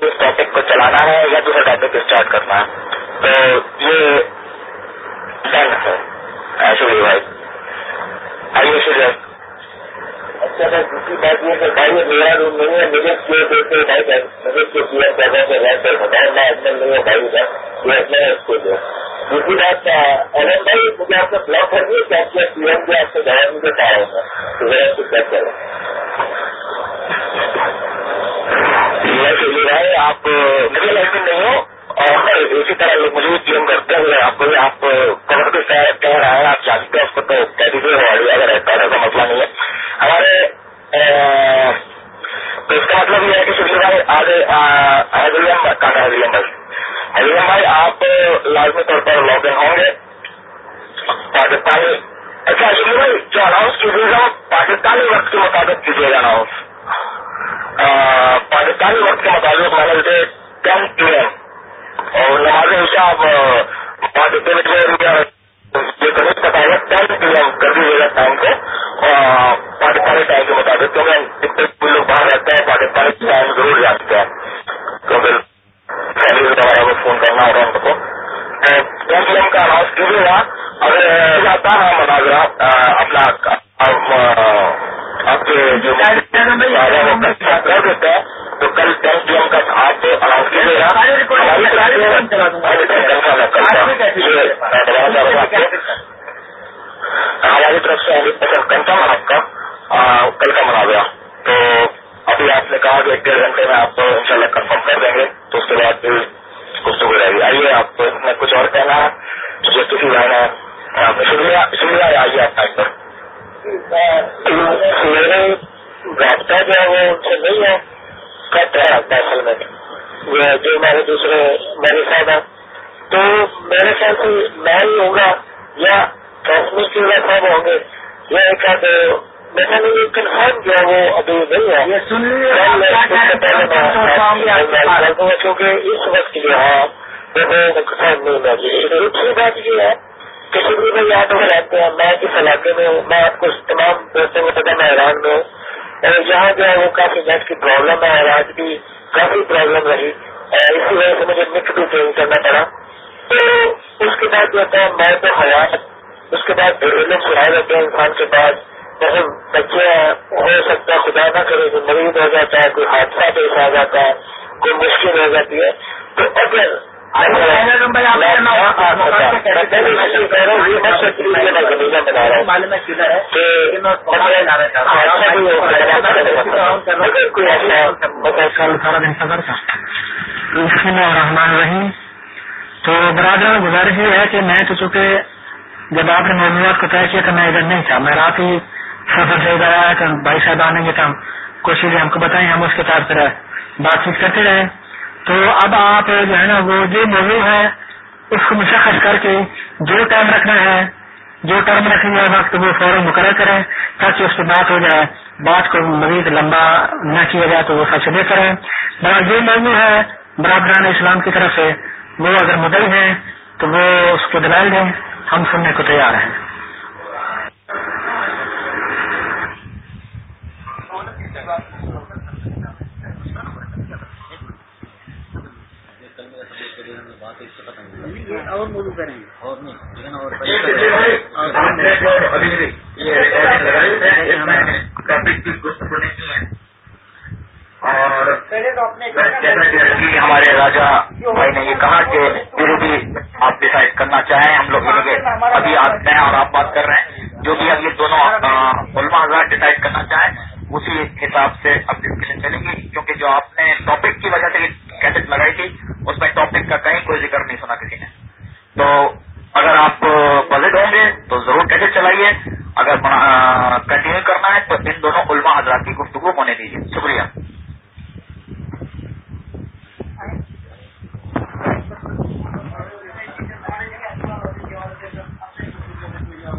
اس topic کو چلانا ہے یا دوسرا ٹاپک اسٹارٹ کرنا ہے؟ تو یہ ڈن ہے ایسے بھائی آئیے سر اچھا سر دوسری بات یہ کہ بھائی میرا روم نہیں ہے، مجھے کیوں دیتے بھائی مجھے کیوں کیا میں نہیں ہوں بھائی کا یہ اس کو دو دوسری بات ارن بھائی، مجھے آپ کو بلاک کر دیا سی ایم بھی آپ سے جواب مجھے تو ذرا کریں۔ آپ مجھے لائف نہیں ہو اور اسی طرح مجھے کلیم کرتے ہوئے آپ کو آپ کور بھی کہہ رہا ہے آپ جانتے ہیں، اس کو تو کہہ دیجیے اگر رہتا ہے ایسا مسئلہ نہیں ہے۔ ہمارے تو اس کا مطلب یہ ہے کہ شکریہ بھائی آگے حضریم کہاں حضریم بھائی حضریم بھائی، آپ لازمی طور پر لاگ ان ہوں گے۔ پاکستانی اچھا شکریہ بھائی، جو اناؤنس کیجیے گا، پاکستانی وقت کے مطابق کیجیے گا اناؤنس پاکستانی وقت کے مطابق میں نے ٹین پی ایم اور نماز عشاء آپ پتا ہے ٹین پی ایم کر دیجیے گا ٹائم کو۔ پاکستانی ٹائم کے مطابق۔ کیونکہ جتنے لوگ باہر رہتے ہیں پاکستانی ٹائم ضرور جانتے ہیں۔ کیونکہ فیملی وغیرہ کو فون کرنا ہوگا ان کو۔ ٹین پی ایم کا اناؤنس کیجیے گا۔ اگر جاتا ہے مناظرہ اپنا آپ کے جو کر دیتے ہیں۔ تو کل ٹین پی ایم کا آپ اناؤنس کیجیے گا ہماری طرف سے کنفرم آپ کا کل کا مناظرہ تو ابھی آپ نے کہا کہ ایک ڈیڑھ گھنٹے میں آپ ان شاء اللہ کنفرم کر دیں گے تو اس کے بعد پھر گفتگو رہے گی آئیے آپ میں کچھ اور کہنا ہے جو کسی بھائی نے شکریہ شکریہ آئیے آپ ٹائم پر میرے رابطہ جو ہے وہ نہیں ہے کٹ ہے رابطہ اصل میں۔ جو ہمارے دوسرے میرے صاحب ہیں۔ تو میرے خیال سے میں ہی ہوگا یا ٹرانسمیشن صاحب ہوں گے؟ یا ایک آدھ میں نے یہ کنفرم کیا وہ ابھی نہیں ہے۔ کیونکہ اس وقت جو ہے۔ وہ کنفرم نہیں ہوگی دوسری بات یہ ہے شکری میں یاد ہو رہتے ہیں میں جس علاقے میں ہوں؟ میں آپ کو تمام دوستوں کو پتا میں ایران میں ہوں۔ اور یہاں جو ہے وہ کافی نیٹ کی پرابلم ہے اور آج بھی کافی پرابلم رہی اسی وجہ سے مجھے نیٹ بھی چینج کرنا پڑا۔ تو اس کے بعد جو ہوتا ہے میں تو حیات، اس کے بعد علم سنائے رہتے ہیں انسان کے پاس۔ جیسے بچے ہو سکتا ہے، خدا نہ کرے کوئی مریض ہو جاتا ہے، کوئی حادثہ پیش آ جاتا ہے، کوئی مشکل ہو جاتی ہے۔ تو اگر رحمان رحیم تو برادر گزارش یہ ہے کہ میں تو چونکہ جب آپ نے معلومات کو طے کیا تو میں ادھر نہیں تھا میں رات ہی سفر سے ادھر آیا بھائی صاحب آنے گے تو ہم کوشش ہم کو بتائیں ہم اس کے ساتھ بات چیت کرتے رہے تو اب آپ جو ہے نا وہ جو موضوع ہے، اس کو مشخص کر کے جو ٹائم رکھنا ہے، جو ٹرم رکھیں گے وقت، وہ فوراً مقرر کریں تاکہ اس پہ بات ہو جائے بات کو مزید لمبا نہ کیا جائے تو وہ سب سے بہتر ہے مگر جو موضوع ہے برادران اسلام کی طرف سے۔ وہ اگر مدعی ہیں تو وہ اس کو دلائل دیں، ہم سننے کو تیار ہیں۔ اور موضوع کریں گے۔ اور اور جیسا کہ ہمارے راجا بھائی نے یہ کہا کہ جو بھی آپ ڈسائڈ کرنا چاہیں ہم لوگ ملیں گے ابھی آپ میں اور آپ بات کر رہے ہیں۔ جو بھی اب یہ دونوں علما حضرات ڈسائڈ کرنا چاہیں اسی حساب سے اب ڈسکشن چلیں گی کیونکہ جو آپ نے ٹاپک کی وجہ سے کیسٹ لگائی تھی اس میں ٹاپک کا کہیں کوئی ذکر نہیں سنا کسی نے۔ تو اگر آپ بجٹ ہوں گے تو ضرور کیسے چلائیے؟ اگر کنٹینیو کرنا ہے تو ان دونوں علما حضرات کی گفتگو ہونے دیجیے۔ شکریہ۔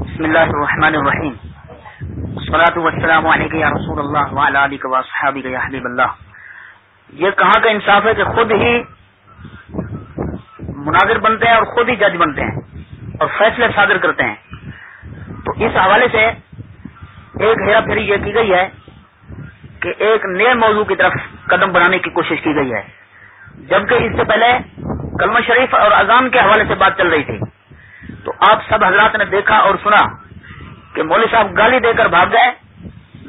بسم اللہ الرحمن الرحیم۔ صلاۃ والسلام علیکم یا رسول اللہ وعلى علیہ و یا حبیب اللہ۔ یہ کہاں کا انصاف ہے کہ خود ہی مناظر بنتے ہیں اور خود ہی جج بنتے ہیں اور فیصلے صادر کرتے ہیں۔ تو اس حوالے سے ایک ہیرا پھیری یہ کی گئی ہے کہ ایک نئے موضوع کی طرف قدم بڑھانے کی کوشش کی گئی ہے۔ جبکہ اس سے پہلے کلمہ شریف اور اذان کے حوالے سے بات چل رہی تھی۔ تو آپ سب حضرات نے دیکھا اور سنا کہ مولوی صاحب گالی دے کر بھاگ گئے،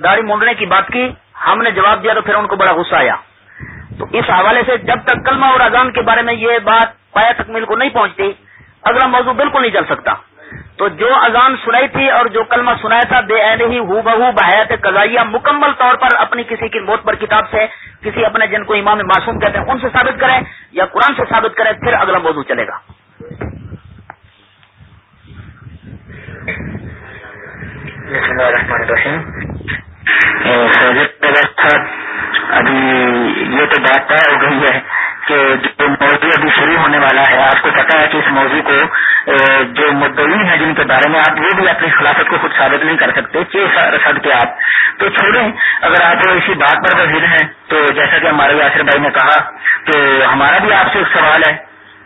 داڑھی مونڈنے کی بات کی، ہم نے جواب دیا تو پھر ان کو بڑا غصہ آیا۔ تو اس حوالے سے جب تک کلمہ اور اذان کے بارے میں یہ بات پایا تکمیل کو نہیں پہنچتی، اگلا موضوع بالکل نہیں چل سکتا۔ تو جو اذان سنائی تھی اور جو کلمہ سنایا تھا، بے ہی ہو بہو بحیات قضائیہ، مکمل طور پر اپنی کسی کی موت پر کتاب سے، کسی اپنے جن کو امام معصوم کہتے ہیں، ان سے ثابت کریں یا قرآن سے ثابت کریں، پھر اگلا موضوع چلے گا۔ ابھی یہ تو بات طے ہو گئی ہے۔ کہ جو موضوع ابھی شروع ہونے والا ہے، آپ کو پتا ہے کہ اس موضوع کو جو مدعین ہیں جن کے بارے میں آپ وہ بھی اپنی خلافت کو خود ثابت نہیں کر سکتے سد کے آپ۔ تو چھوڑیں، اگر آپ اسی بات پر وزیر ہیں، تو جیسا کہ ہمارے یاسر بھائی نے کہا تو ہمارا بھی آپ سے ایک سوال ہے۔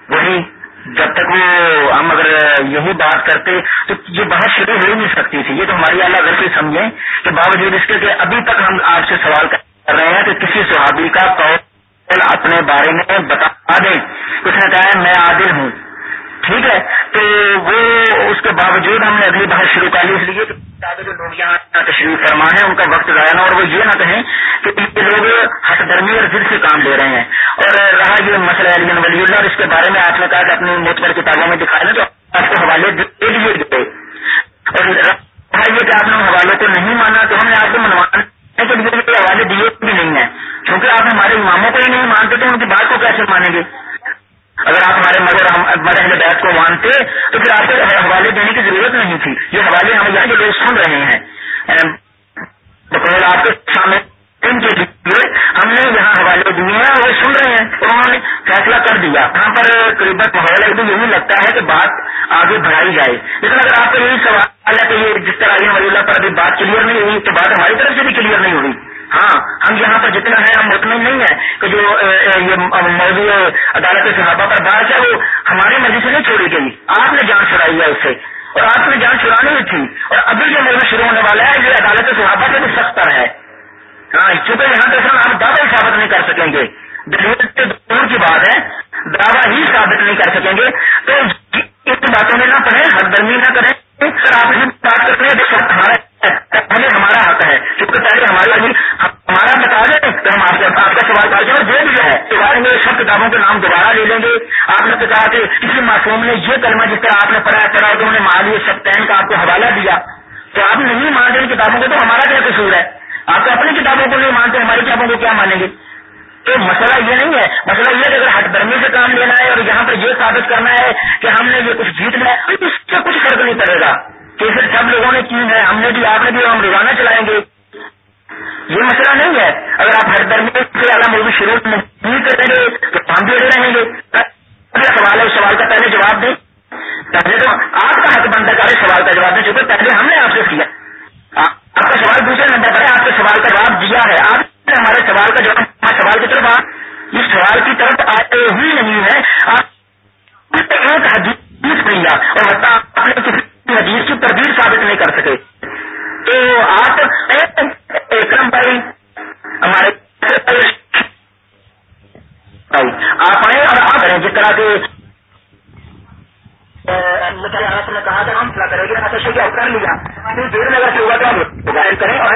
وہی، جب تک وہ ہم اگر یہی بات کرتے، تو یہ بحث شروع ہو ہی نہیں سکتی تھی۔ یہ تو ہماری اعلیٰ غلطی سمجھیں کہ باوجود اس کے کہ ابھی تک ہم آپ سے سوال کر رہے ہیں کہ کسی صحابی کا قول اپنے بارے میں بتا دیں۔ اس نے کہا ہے میں عادل ہوں۔ ٹھیک ہے، تو وہ اس کے باوجود ہم نے اگلی بحث شروع کر لی، اس لیے جو لوگ یہاں تشریف فرما ہے ان کا وقت ضائع نہ اور وہ یہ نہ کہیں کہ یہ لوگ ہٹ درمی اور ضد سے کام لے رہے ہیں۔ اور رہا یہ مسئلہ علی ولی اللہ، اور اس کے بارے میں آپ نے کہا کہ اپنی موتبر کتابوں میں دکھائے نا، تو آپ کو حوالے دے دیے گئے۔ اور رہا یہ کہ آپ نے حوالوں کو نہیں مانا، تو ہم نے آپ کو منوانے کے لیے حوالے دیے بھی نہیں ہیں۔ کیونکہ آپ ہمارے اماموں کو ہی نہیں مانتے تو ان کی بات کو کیسے مانیں گے؟ اگر آپ ہمارے مگر مدر بیت کو مانتے تو پھر آپ کو حوالے دینے کی ضرورت نہیں تھی۔ یہ حوالے ہم یہاں کے لوگ سن رہے ہیں۔ آپ کے سامنے ان کے لیے ہم نے یہاں حوالے دیے ہیں وہ سن رہے ہیں۔ انہوں نے فیصلہ کر دیا۔ یہاں پر قریب ماحول بھی یہی لگتا ہے کہ بات آگے بڑھائی جائے۔ لیکن اگر آپ کا یہی سوال ہے کہ یہ جس طرح یہ ولی اللہ پر ابھی بات کلیئر نہیں ہوئی تو بات ہماری طرف سے بھی کلیئر نہیں ہوئی۔ ہاں ہم یہاں پر جتنا ہے، ہم مطمئن نہیں ہے کہ جو یہ موضوع عدالت صحابہ پر بات ہے، وہ ہماری مرضی سے نہیں چھوڑی گئی۔ آپ نے جان چھڑائی ہے اس سے اور آپ نے جان چھڑانی ہی تھی۔ اور ابھی جو موضوع شروع ہونے والا ہے، یہ عدالت صحابہ سے بھی سخت ہے۔ ہاں چونکہ یہاں پہ ہم دعوی ثابت نہیں کر سکیں گے۔ دلیل دور کی بات ہے، دعویٰ ہی ثابت نہیں کر سکیں گے۔ تو ان باتوں میں نہ پڑھیں ہر درمی نہ کریں۔ سر آپ بات کرتے ہیں ہمارا پہلے ہمارا حق ہے۔ کیونکہ پہلے ہمارے ہمارا بتا دیں تو ہم آپ کا سوال کر کے جو بھی ہے بارے میں سب کتابوں کے نام دوبارہ لے لیں گے۔ آپ نے کہا کہ کسی معصوم نے یہ کلمہ جس طرح آپ نے پڑھا پڑھا تو انہوں نے مالی سپتین کا آپ کو حوالہ دیا۔ تو آپ نہیں مانتے ان کتابوں کو تو ہمارا کیا قصور ہے؟ آپ تو اپنی کتابوں کو نہیں مانتے، ہماری کتابوں کو کیا مانیں گے؟ تو مسئلہ یہ نہیں ہے۔ مسئلہ یہ ہے کہ اگر ہٹ درمی سے کام لینا ہے اور یہاں پر یہ ثابت کرنا ہے کہ ہم نے یہ کچھ جیت لیا اس سے کچھ فرق نہیں پڑے گا۔ کہ سب لوگوں نے کی ہے، ہم نے بھی، آپ نے بھی ہم روزانہ چلائیں گے۔ یہ مسئلہ نہیں ہے۔ اگر آپ ہر درمی سے اعلیٰ موضوع شروع نہیں کریں گے تو ہم بھی اڑے رہیں گے۔ سوال ہے، اس سوال کا پہلے جواب دیں۔ پہلے تو آپ کا حق بنتا کرے سوال کا جواب دیں چونکہ پہلے ہم نے آپ سے کیا۔ آپ کا سوال دوسرے نمبر پر ہے، آپ کے سوال کا جواب دیا ہے۔ آپ نے ہمارے سوال کا جواب سوال کی طرف آپ اس سوال کی طرف آتے ہی نہیں ہے آپ ایک حدیث لیا اور آپ نے کسی حدیث کی تردید ثابت نہیں کر سکے۔ تو آپ اکرم بھائی ہمارے آپ آئے اور آپ کریں جس طرح کے آپ نے کہا تھا، ہم کیا کریں گے اچھا کر لیا۔ دیر میں اگر ہوگا تو ہم غائب کریں اور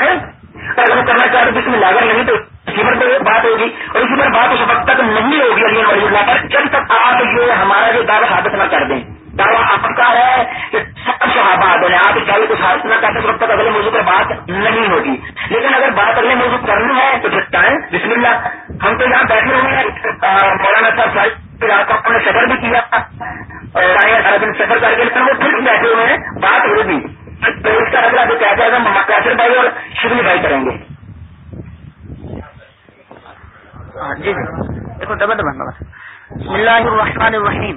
اگر وہ کرنا چاہتے جس میں لاگر نہیں، تو اسی پر بات ہوگی۔ اور اسی پر بات اس وقت تک نہیں ہوگی، علی ولی اللہ پر۔ جب تک آپ یہ ہمارا جو دعوی ثابت نہ کر دیں۔ دعویٰ آپ کا ہے کہ ہاں، صحابہ بنے آپ اس دعوے کو ثابت نہ کرتے اس تک اگلے موضوع پر بات نہیں ہوگی۔ لیکن اگر بات اگلے موضوع کرنی ہے تو پھر ٹائم بسم اللہ۔ ہم تو یہاں بیٹھے ہوئے ہیں۔ مولانا صاحب نے سفر بھی کیا۔ اور دن سفر کر کے لیکن وہ پھر بیٹھے ہوئے ہیں۔ بات ہوگی۔ تو اس کا اگلا جو کہتے ہیں ہم بھائی اور شبلی بھائی کریں گے۔ جی, جی دیکھو ڈبل ڈبل بسم اللہ الرحمن الرحیم۔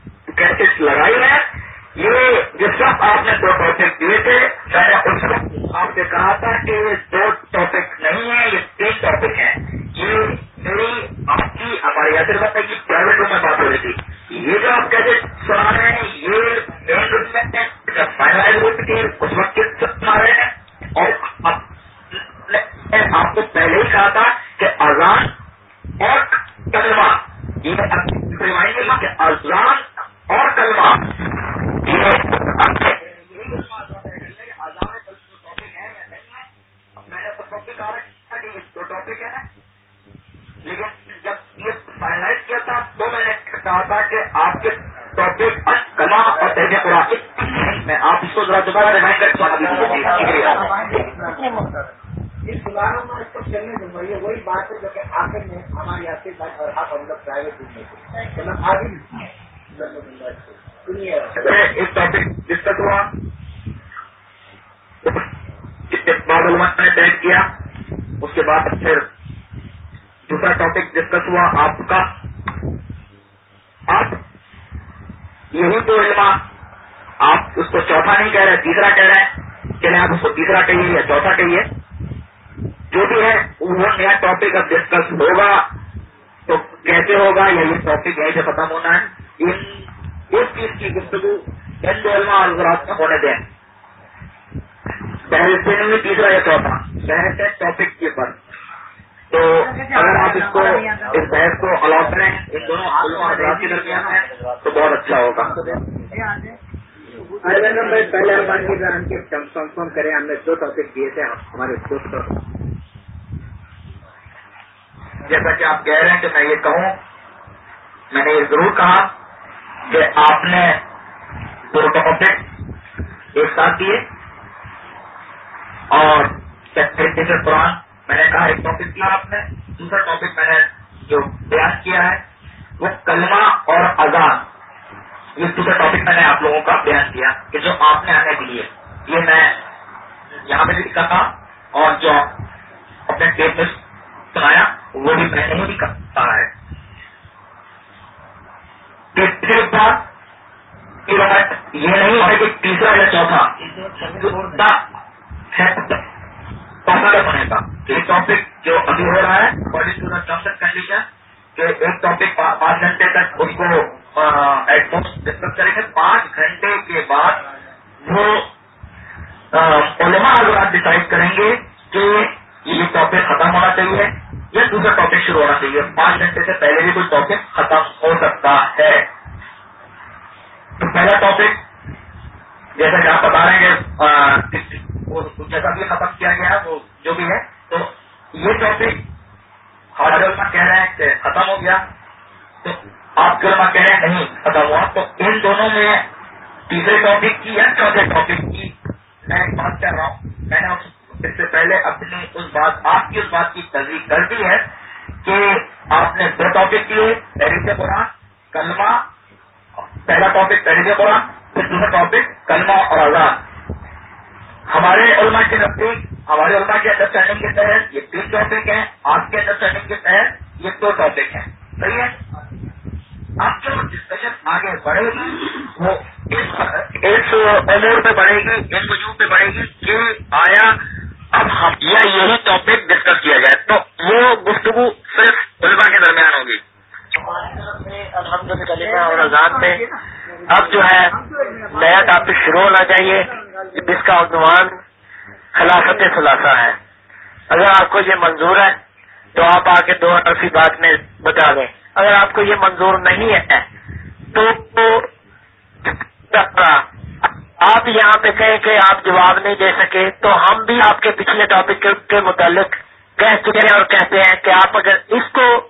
پریکٹس لگائی ہے یہ جو سب آپ نے دو ٹاپک دیے تھے، میں نے اس وقت آپ سے کہا تھا کہ یہ دو ٹاپک نہیں ہے یہ تین ٹاپک ہیں۔ یہ میری آپ کی ہماری یاد رکھتا کی پرائیویٹ روم میں بات ہو رہی تھی۔ یہ جو آپ کیسے سنا رہے ہیں، یہ مین روم میں فائنلائز ہو چکی ہے اس وقت ایک ٹاپک ڈسکس ہوا استقبال علماء نے طے کیا، اس کے بعد پھر دوسرا ٹاپک ڈسکس ہوا، آپ کا۔ آپ یہی تو علما آپ اس کو چوتھا نہیں کہہ رہے، تیسرا کہہ رہے ہیں چلے آپ اس کو تیسرا کہیے یا چوتھا کہیے۔ جو بھی ہے، وہ نیا ٹاپک اب ڈسکس ہوگا، تو کیسے ہوگا یا یہ ٹاپک یہیں سے ختم ہونا ہے۔ ان اس چیز کی گفتگو ہند علما حضرات کا ہونے دیں۔ بحرستین میں تیسرا یا چوتھا بحث ہے ٹاپک کے اوپر۔ تو اگر آپ اس کو اس بحث کو الاؤ کریں ان دونوں علما حضرات کے درمیان ہے تو بہت اچھا ہوگا۔ پہلے کی کنفرم کریں ہم نے دو ٹاپک دیے تھے ہمارے دوست جیسا کہ آپ کہہ رہے ہیں کہ میں یہ کہوں میں نے یہ ضرور کہا کہ آپ نے پروٹوکاپٹ ایک ساتھ دیے اور قرآن میں نے کہا، ایک ٹاپک کیا آپ نے، دوسرا ٹاپک میں نے جو بیان کیا ہے، وہ کلمہ اور اذان، یہ دوسرا ٹاپک میں نے آپ لوگوں کا بیان کیا کہ جو آپ نے آنے کے لیے، یہ میں یہاں پہ بھی لکھا تھا اور جو اپنے ٹیپ میں سنایا، وہ بھی میں نے بھی کہا ہے۔ تیسرے کا یہ نہیں ہے کہ تیسرا یا چوتھا۔ ہونے کا یہ ٹاپک جو ابھی ہو رہا ہے body to the terms condition کہ ایک ٹاپک پانچ گھنٹے تک اس کو ایٹ موسٹ ڈسکس کریں گے۔ پانچ گھنٹے کے بعد وہ علماء حضرات ڈسائڈ کریں گے کہ یہ ٹاپک ختم ہونا چاہیے۔ یا دوسرا ٹاپک شروع ہونا چاہیے۔ پانچ گھنٹے سے پہلے بھی کوئی ٹاپک ختم ہو سکتا ہے۔ تو پہلا ٹاپک جیسا کہ آپ بتا رہے ہیں جیسا بھی ختم کیا گیا وہ جو بھی ہے۔ تو یہ ٹاپک ہمارے علماء کہہ رہے ہیں کہ ختم ہو گیا۔ تو آپ کے علماء کہہ رہے ہیں نہیں، ختم ہوا۔ تو ان دونوں میں تیسرے ٹاپک کی یا چوتھے ٹاپک کی میں بات کر رہا ہوں۔ میں نے اس سے پہلے اپنی اس بات، آپ کی اس بات کی تصدیق کر دی ہے کہ آپ نے دو ٹاپک کیے تحریر قرآن، کلمہ، پہلا ٹاپک تحریر قرآن، پھر دوسرا ٹاپک کلمہ اور آزاد ہمارے علماء کے نزدیک، ہمارے علماء کے انڈرسٹینڈنگ کے تحت یہ تین ٹاپک ہیں، آپ کے انڈرسٹینڈنگ کے تحت یہ دو ٹاپک ہیں۔ صحیح ہے؟ اب جو ڈسکشن آگے بڑھے گی، وہ اس امور پہ بڑھے گی اس وجوہ پہ بڑھے گی کہ آیا اب یا یہی ٹاپک ڈسکس کیا جائے تو وہ گفتگو صرف علماء کے درمیان ہوگی۔ اور آزاد میں۔ اب جو ہے نیا ٹاپک شروع ہونا چاہیے۔ جس کا عنوان خلافت خلاصہ ہے۔ اگر آپ کو یہ منظور ہے تو آپ آ کے دو عرفی بات میں بتا دیں۔ اگر آپ کو یہ منظور نہیں ہے تو آپ یہاں پہ کہیں کہ آپ جواب نہیں دے سکے، تو ہم بھی آپ کے پچھلے ٹاپک کے متعلق کہہ چکے ہیں اور کہتے ہیں کہ آپ اگر اس کو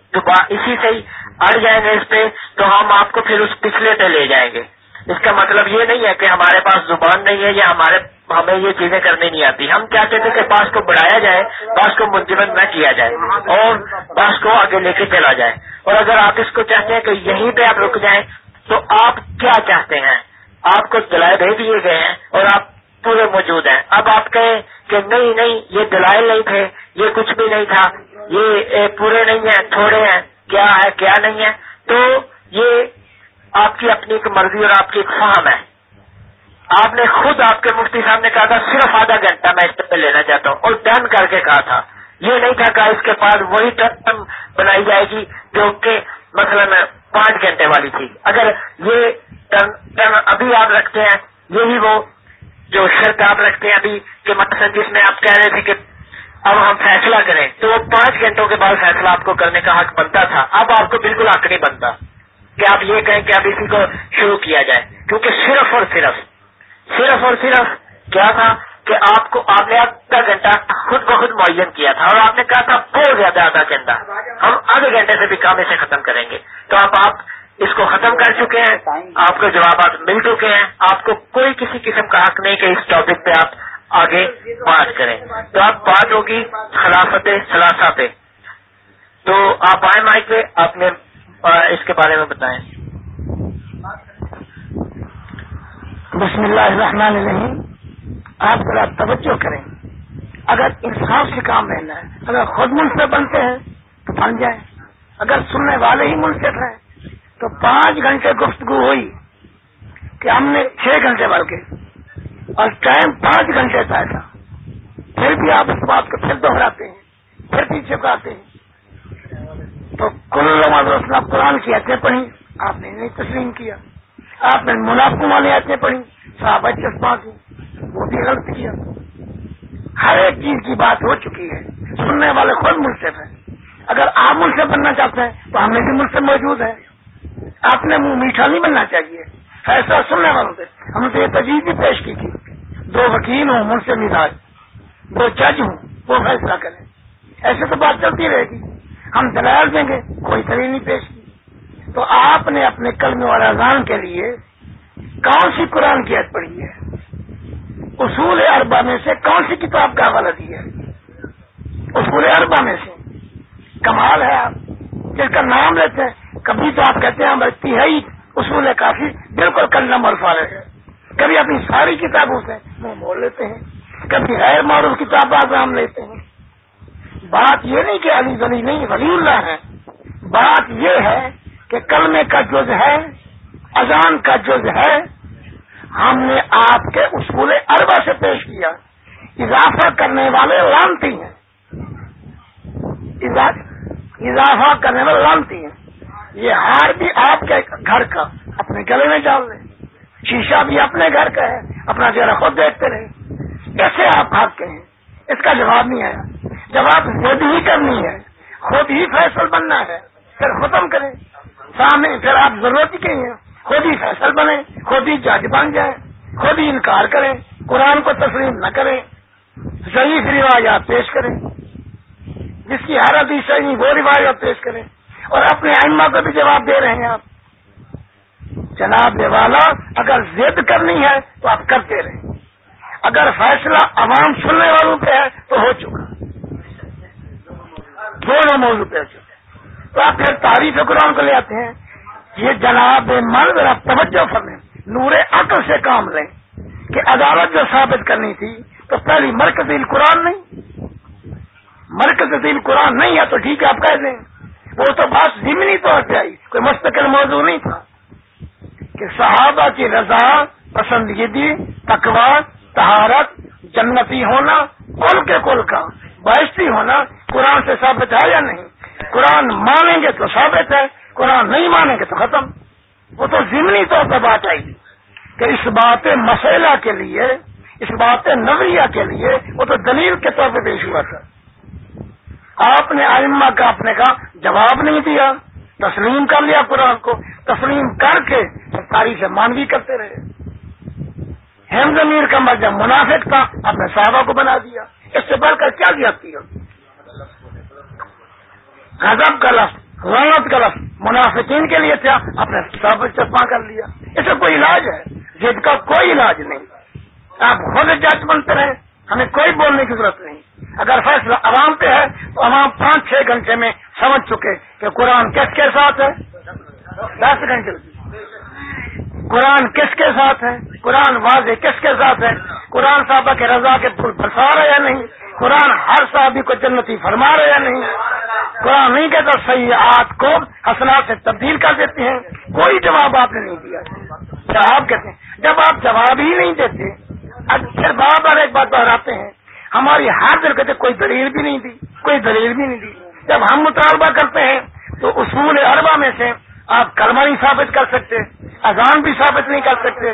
اسی سے ہی اڑ جائیں گے اس پہ، تو ہم آپ کو پھر اس پچھلے پہ لے جائیں گے۔ اس کا مطلب یہ نہیں ہے کہ ہمارے پاس زبان نہیں ہے یا ہمارے ہمیں یہ چیزیں کرنی نہیں آتی۔ ہم کیا کہتے ہیں کہ باس کو بڑھایا جائے، پاس کو منجمن نہ کیا جائے اور باس کو آگے لے کے چلا جائے۔ اور اگر آپ اس کو چاہتے ہیں کہ یہیں پہ آپ رک جائیں، تو آپ کیا چاہتے ہیں؟ آپ کو دلائل دے دیے گئے ہیں اور آپ پورے موجود ہیں۔ اب آپ کہیں کہ نہیں نہیں، یہ دلائل نہیں تھے، یہ کچھ بھی نہیں تھا، یہ پورے نہیں ہیں، تھوڑے ہیں، کیا ہے، کیا نہیں ہے تو یہ آپ کی اپنی ایک مرضی اور آپ کی ایک فہم ہے۔ آپ نے خود آپ کے مفتی صاحب نے کہا تھا، صرف آدھا گھنٹہ میں اس پہ لینا چاہتا ہوں۔ اور ڈن کر کے کہا تھا۔ یہ نہیں تھا کہ اس کے پاس وہی ٹرم بنائی جائے گی جو کہ مثلاً پانچ گھنٹے والی تھی۔ اگر یہ ابھی آپ رکھتے ہیں، یہی وہ جو شرط آپ رکھتے ہیں ابھی کہ مثلا جس میں آپ کہہ رہے تھے کہ اب ہم فیصلہ کریں، تو وہ پانچ گھنٹوں کے بعد فیصلہ آپ کو کرنے کا حق بنتا تھا۔ اب آپ کو بالکل حق نہیں بنتا کہ آپ یہ کہیں کہ اب اسی کو شروع کیا جائے۔ کیونکہ صرف اور صرف صرف اور صرف کیا تھا کہ آپ کو آپ نے آدھا گھنٹہ خود بخود معین کیا تھا اور آپ نے کہا تھا، بہت زیادہ آدھا گھنٹہ۔ ہم آدھے گھنٹے سے بھی کام اسے ختم کریں گے۔ تو آپ آپ اس کو ختم کر چکے ہیں، آپ کو جوابات مل چکے ہیں۔ آپ کو کوئی کسی قسم کا حق نہیں کہ اس ٹاپک پہ آپ آگے بات کریں۔ تو اب بات ہوگی خلافت ثلاثہ پہ۔ تو آپ آئے مائک پہ، آپ نے اس کے بارے میں بتائیں۔ بسم اللہ الرحمن الرحیم۔ آپ ذرا توجہ کریں۔ اگر انصاف سے کام لینا ہے اگر خود منصف بنتے ہیں تو بن جائیں۔ اگر سننے والے ہی منصف ہیں تو پانچ گھنٹے گفتگو ہوئی کہ ہم نے چھ گھنٹے بھر کے اور ٹائم پانچ گھنٹے کا تھا۔ پھر بھی آپ اس بات کو پھر دوہراتے ہیں، پھر پیچھے پاتے ہیں۔ تو کل قرآن کی ایسے پڑھی آپ نے نہیں تسلیم کیا۔ آپ نے منافع والے ایسے پڑھی صاحب چشمہ کی وہ بھی غلط کیا۔ ہر ایک چیز کی بات ہو چکی ہے۔ سننے والے خود منصف ہیں۔ اگر آپ منصف بننا چاہتے ہیں تو ہمیں بھی منصف موجود ہے آپ نے منہ میٹھا نہیں بننا چاہیے۔ فیصلہ سننے والوں سے۔ ہم نے یہ بھی پیش کی تھی۔ دو وکیل ہوں منصف مزاج۔ دو جج ہوں، وہ فیصلہ کریں۔ ایسے تو بات چلتی رہے گی۔ ہم دلائل دیں گے، کوئی دلیل نہیں پیش کی۔ تو آپ نے اپنے قلم اور اذان کے لیے کون سی قرآن کی عید پڑھی ہے؟ اصول اربا میں سے کون سی کتاب کا حوالہ دی ہے؟ اصول اربا میں سے۔ کمال ہے آپ، جس کا نام لیتے ہیں۔ کبھی تو آپ کہتے ہیں ہم ہے ہی اصول کافی بالکل کل نمبر فارغ ہے۔ کبھی اپنی ساری کتابوں سے منہ موڑ لیتے ہیں، کبھی غیر معروف کتاب آزام لیتے ہیں۔ بات یہ نہیں کہ علی گلی نہیں، ولی اللہ ہے بات یہ ہے کہ کلمے کا جز ہے، اذان کا جز ہے۔ ہم نے آپ کے اصول اربا سے پیش کیا۔ اضافہ کرنے والے لانتی ہیں۔ اضافہ کرنے والے لانتی ہیں۔ یہ ہار بھی آپ کے گھر کا اپنے گلے میں ڈال دیں۔ شیشہ بھی اپنے گھر کا ہے، اپنا چہرہ خود دیکھتے رہے کیسے آپ بھاگتے ہیں۔ اس کا جواب نہیں آیا۔ جواب خود ہی کرنی ہے، خود ہی فیصل بننا ہے، پھر ختم کریں۔ سامنے پھر آپ ضرورت ہی کہیں ہیں۔ خود ہی فیصل بنے خود ہی جج بن جائیں۔ خود ہی انکار کریں۔ قرآن کو تسلیم نہ کریں۔ ضعیف روایات پیش کریں۔ جس کی حیرت صحیح وہ روایات پیش کریں۔ اور اپنے ائمہ کو بھی جواب دے رہے ہیں آپ۔ جناب والا، اگر ضد کرنی ہے تو آپ کرتے رہیں اگر فیصلہ عوام سننے والوں پہ ہے تو ہو چکا۔ دونوں موضوع پہ ہو تو آپ پھر تعریف قرآن کو لے آتے ہیں۔ یہ جناب من ذرا توجہ فرمیں نور عقل سے کام لیں۔ کہ عدالت جو ثابت کرنی تھی تو پہلی مرکز قرآن نہیں۔ مرکز دل قرآن نہیں ہے تو ٹھیک ہے، آپ کہہ دیں۔ وہ تو بات ضمنی طور پہ آئی، کوئی مستقل موضوع نہیں تھا۔ کہ صحابہ کی رضا، پسندیدگی تقوا تہارت جنتی ہونا، کل کے کل کا بحثی ہونا، قرآن سے ثابت ہے یا نہیں؟ قرآن مانیں گے تو ثابت ہے، قرآن نہیں مانیں گے تو ختم۔ وہ تو ضمنی طور پر بات آئی کہ اس بات مسئلہ کے لیے، اس بات نوریہ کے لیے وہ تو دلیل کے طور پہ پیش ہوا تھا۔ آپ نے آئمہ کا اپنے کا جواب نہیں دیا۔ تسلیم کر لیا قرآن کو۔ تسلیم کر کے تاریخ مانوی کرتے رہے۔ ہم زمیر کا جب منافق تھا، اپنے صحابہ کو بنا دیا۔ اس سے بڑھ کر کیا دیا غضب کا لفظ رنگت کا لفظ۔ منافقین کے لیے تھا اپنے صحابہ چپا کر لیا۔ اس سے کوئی علاج ہے؟ جد کا کوئی علاج نہیں۔ آپ خود جج بنتے رہے۔ ہمیں کوئی بولنے کی ضرورت نہیں۔ اگر فیصلہ عوام پہ ہے، تو عوام پانچ چھ گھنٹے میں سمجھ چکے کہ قرآن کس کے ساتھ ہے۔ دس گھنٹے۔ قرآن کس کے ساتھ ہے؟ قرآن واضح کس کے ساتھ ہے؟ قرآن صاحبہ کے رضا کے پھول برسا رہے یا نہیں؟ قرآن ہر صحابی کو جنتی فرما رہے یا نہیں؟ قرآن نہیں کہتا سیاحت کو حسنات سے تبدیل کر دیتے ہیں۔ کوئی جواب آپ نے نہیں دیا۔ جواب کہتے ہیں۔ جب آپ جواب ہی نہیں دیتے پھر بار بار ایک بات دہراتے ہیں۔ ہماری ہر دل کہتے کوئی دلیل بھی نہیں دی، کوئی دلیل بھی نہیں دی۔ جب ہم مطالبہ کرتے ہیں تو اصول اربا میں سے آپ کلمہ نہیں ثابت کر سکتے، اذان بھی ثابت نہیں کر سکتے۔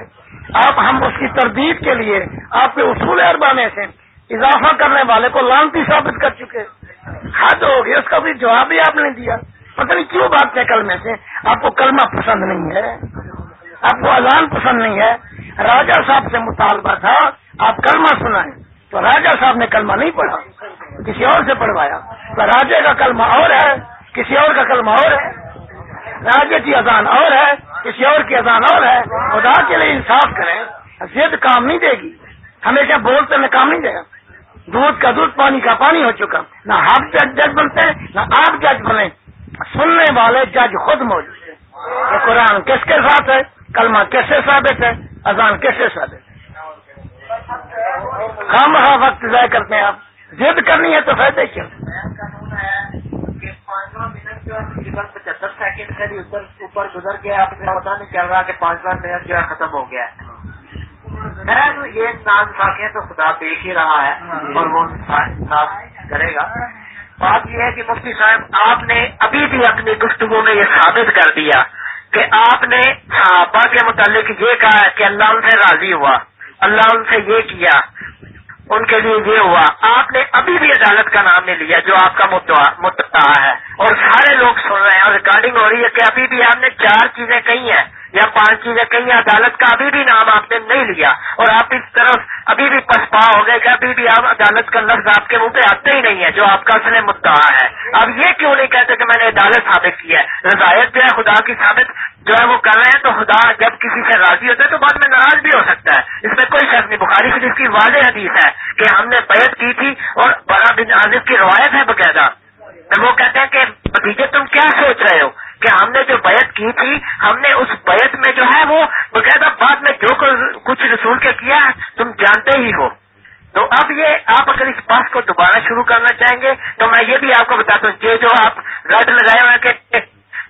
آپ ہم اس کی تردید کے لیے آپ کے اصول اربا میں سے اضافہ کرنے والے کو لانتی ثابت کر چکے۔ حد ہو گیا اس کا بھی جواب بھی آپ نے دیا۔ پتہ نہیں کیوں بات ہے کلمے سے، آپ کو کلمہ پسند نہیں ہے، آپ کو اذان پسند نہیں ہے۔ راجا صاحب سے مطالبہ تھا، آپ کلمہ سنائیں۔ تو راجا صاحب نے کلمہ نہیں پڑھا، کسی اور سے پڑھوایا۔ تو راجے کا کلمہ اور ہے، کسی اور کا کلمہ اور ہے۔ راجے کی اذان اور ہے، کسی اور کی اذان اور ہے۔ خدا کے لیے انصاف کریں ضد کام نہیں دے گی۔ ہمیشہ بولتے میں کام نہیں دے گا؟ دودھ کا دودھ، پانی کا پانی ہو چکا۔ نہ آپ جج جج بنتے ہیں نہ آپ جج بنے۔ سننے والے جج خود موجود ہیں۔ قرآن کس کے ساتھ ہے؟ کلمہ کیسے ثابت ہے؟ اذان کیسے ثابت ہے ہم ہاں وقت ضائع کرتے ہیں، آپ ضد کرنی ہے تو فائدے کیوں پچہتر سیکنڈ سے بھی اوپر گزر گیا، آپ کا پتا نہیں چل رہا کہ پانچواں منٹ جو ہے ختم ہو گیا ہے۔ یہ نام ساکھیں تو خدا پیش ہی رہا ہے اور وہ کرے گا۔ بات یہ ہے کہ مفتی صاحب، آپ نے ابھی بھی اپنی گفتگو میں یہ ثابت کر دیا کہ آپ نے صحابہ کے متعلق یہ کہا کہ اللہ ان سے راضی ہوا، اللہ ان سے یہ کیا، ان کے لیے یہ ہوا۔ آپ نے ابھی بھی عدالت کا نام نہیں لیا جو آپ کا مدعا ہے۔ اور سارے لوگ سن رہے ہیں اور ریکارڈنگ ہو رہی ہے کہ ابھی بھی آپ نے چار چیزیں کہی ہیں۔ یا پانچ چیزیں کہیں، عدالت کا ابھی بھی نام آپ نے نہیں لیا اور آپ اس طرف ابھی بھی پسپا ہو گئے کہ ابھی بھی آپ عدالت کا لفظ آپ کے منہ پہ آتے ہی نہیں ہے جو آپ کا اصل مدعا ہے۔ اب یہ کیوں نہیں کہتے کہ میں نے عدالت ثابت کی ہے؟ رضایت جو ہے، خدا کی ثابت جو ہے، وہ کر رہے ہیں تو خدا جب کسی سے راضی ہوتا ہے تو بعد میں ناراض بھی ہو سکتا ہے۔ اس میں کوئی شک نہیں۔ بخاری سے جس کی واضح حدیث ہے کہ ہم نے بیعت کی تھی اور بڑا بن عازف کی روایت ہے باقاعدہ۔ وہ کہتے ہیں کہ بھتیجے تم کیا سوچ رہے ہو؟ کہ ہم نے جو بیعت کی تھی، ہم نے اس بیعت میں جو ہے وہ باقاعدہ بعد میں جو کچھ رسول کے کیا، تم جانتے ہی ہو۔ تو اب یہ آپ اگر اس بات کو دوبارہ شروع کرنا چاہیں گے، تو میں یہ بھی آپ کو بتاتا ہوں، یہ جو آپ رد لگائے ہوئے کہ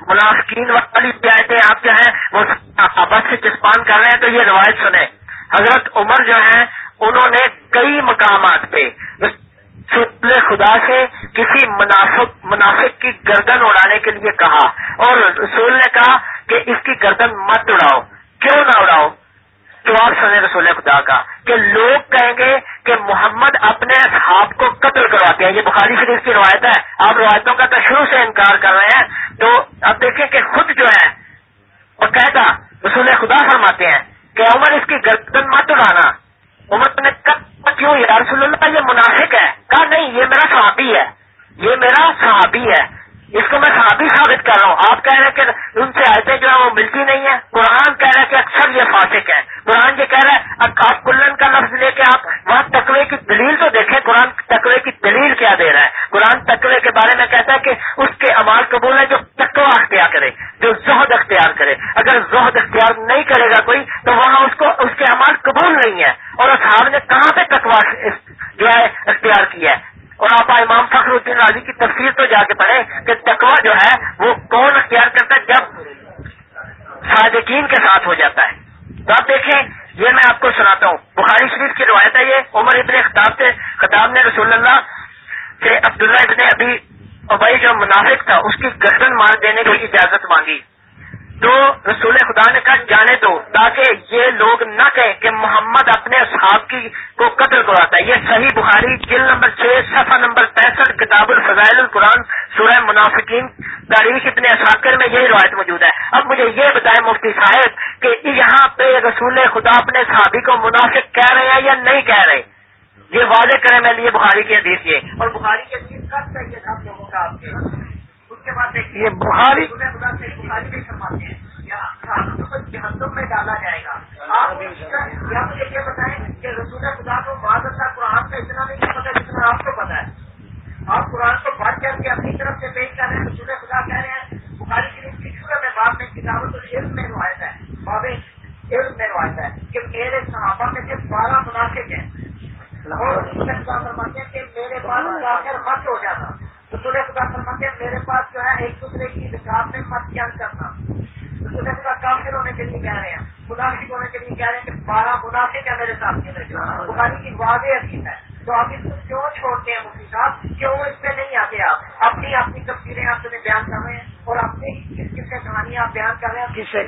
منافقین والی آئے آپ جو ہیں وہ آپس سے چسپان کر رہے ہیں، تو یہ روایت سنیں۔ حضرت عمر جو ہیں، انہوں نے کئی مقامات پہ خدا سے کسی مناسب مناسب کی گردن اڑانے کے لیے کہا اور رسول نے کہا کہ اس کی گردن مت اڑاؤ۔ کیوں نہ اڑاؤ؟ تو آپ سنیں رسول خدا کا کہ لوگ کہیں گے کہ محمد اپنے اصحاب کو قتل کرواتے ہیں۔ یہ بخاری شریف کی روایت ہے۔ آپ روایتوں کا تو شروع سے انکار کر رہے ہیں۔ تو اب دیکھیں کہ خود جو ہے وہ کہتا رسول خدا فرماتے ہیں کہ عمر اس کی گردن مت اڑانا۔ عمر نے کب کیوں یا رسول اللہ، یہ منافق ہے؟ کہا، نہیں، یہ میرا صحابی ہے۔ یہ میرا صحابی ہے۔ اس کو میں صحابی ثابت کر رہا ہوں۔ آپ کہہ رہے ہیں کہ ان سے آیتیں جو ہیں وہ ملتی نہیں ہے قرآن کہہ رہے ہیں کہ اکثر یہ فاسق ہے قرآن یہ کہہ رہا ہے آپ کلن کا لفظ لے کے آپ وہاں تقوی کی دلیل تو دیکھیں، قرآن تقوی کی دلیل کیا دے رہا ہے؟ قرآن تقوی کے بارے میں کہتا ہے کہ اس کے امال قبول ہے جو تقوا اختیار کرے، جو زہد اختیار کرے۔ اگر زہد اختیار نہیں کرے گا کوئی، تو وہاں اس کو، اس کے امال قبول نہیں ہے اور اصحاب نے کہاں پہ تقوا جو ہے اختیار کیا ہے؟ اور آپ امام فخر الدین راضی کی تفصیل تو جا کے پڑھیں کہ تقوا جو ہے، وہ کون اختیار کرتا ہے جب صادقین کے ساتھ ہو جاتا ہے۔ تو آپ دیکھیں، یہ میں آپ کو سناتا ہوں۔ بخاری شریف کی روایت ہے یہ، عمر ابن خطاب سے خطاب نے رسول اللہ سے عبداللہ ابن ابھی ابئی جو منافق تھا، اس کی گردن مار دینے کی اجازت مانگی۔ تو رسول خدا نے کہا جانے دو تاکہ یہ لوگ نہ کہیں کہ محمد اپنے صحاب کی کو قتل کراتا ہے۔ یہ صحیح بخاری جل نمبر چھ صفحہ نمبر پینسٹھ کتاب الفضائل القرآن سورہ منافقین تاریخ اتنے اساکر میں یہی روایت موجود ہے۔ اب مجھے یہ بتائیں مفتی صاحب کہ یہاں پہ رسول خدا اپنے صحابی کو منافق کہہ رہے ہیں یا نہیں کہہ رہے؟ یہ واضح کریں میں لیے بخاری کی حدیث یہ۔ اور بخاری کی حدیث کب چاہیے تھا لوگوں کا آپ کے؟ یہ بخاری جہنم میں ڈالا جائے گا۔ آپ کیا مجھے یہ بتائیں کہ رسول خدا کو بعض اللہ قرآن کا اتنا نہیں پتا جتنا آپ کو پتا ہے۔ آپ قرآن کو بڑھ کر کے اپنی طرف سے پیش کر رہے ہیں۔ رسول خدا کہہ رہے ہیں بخاری شریف کی میں بعد میں کتابت العلم میں روایت ہے۔ باب صحابہ میں سے بارہ مناسب ہیں۔ فرماتے ہیں کہ میرے پاس کافر مت ہو جانا۔ تو خدا فرماتے ہیں میرے پاس جو ہے ایک دوسرے کی رکاوٹ میں مت کیا کرنا۔ تو خدا کافر ہونے کے لیے کہہ رہے ہیں منافق ہونے کے لیے کہہ رہے ہیں کہ بارہ منافق ہے میرے ساتھ بخاری کی واضح عقید ہے۔ تو آپ اس کو کیوں چھوڑتے ہیں مفتی صاحب؟ کیوں اس پہ نہیں آتے آپ؟ اپنی اپنی تفصیلیں آپ سے بیان کر رہے ہیں اور اپنی کس کس سے کہانیاں آپ بیان کر رہے ہیں؟ کس سے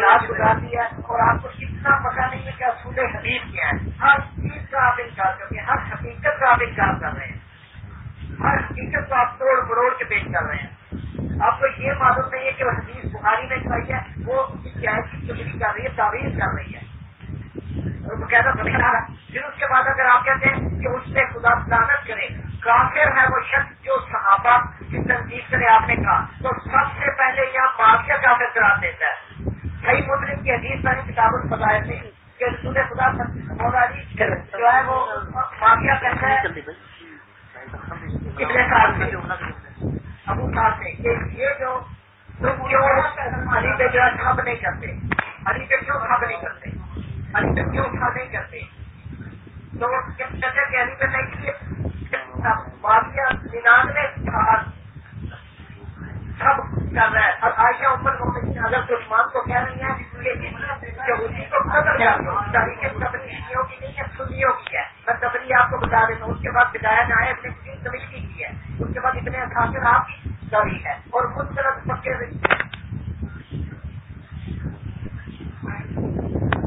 رات گزار دی ہے اور آپ کو کتنا پتا نہیں ہے کہ اصول حدیث کیا ہے۔ ہر چیز کا آپ انکار کرتے ہیں ہر حقیقت کا آپ انکار کر رہے ہیں۔ ہر حقیقت کو آپ توڑ مروڑ کے پیش کر رہے ہیں۔ آپ کو یہ معلوم نہیں ہے کہ وہ حدیث بخاری میں کھائی ہے وہ کیا ہے چگری کر رہی ہے تعویذ کر رہی ہے۔ پھر اس کے بعد اگر آپ کہتے ہیں کہ اس سے خدا لانت کرے کافر ہے وہ شخص جو صحابہ کی تنظیم کرے آپ نے کہا۔ تو سب سے پہلے یہاں معافیا کافر قرار دیتا ہے۔ کئی مسلم کی حدیث میں کتاب بتایا تھے کہ رسول خدا مولا جی جو ہے وہ معافیا کہتا ہے۔ کتنے سال سے؟ ابو سے کہ یہ جو علی پہ جو ہے نہیں کرتے علی پہ کیوں نہیں کرتے علی پہ کیوں نہیں کرتے تو کہتے کہ علی پہ نہیں معافیا ننانوے سب کر رہا ہے اور عائشہ عمر کو اگر کو کہہ رہی ہے کہ اسی کو قدر تاریخ تبری شیوں کی نہیں ہے سنیوں کی ہے آپ کو بتا دیتا ہوں۔ اس کے بعد بتایا جائے اپنے تمشکی کی ہے۔ اس کے بعد اتنے اثاثر آپ کی تاریخ ہے اور خود طرح پکے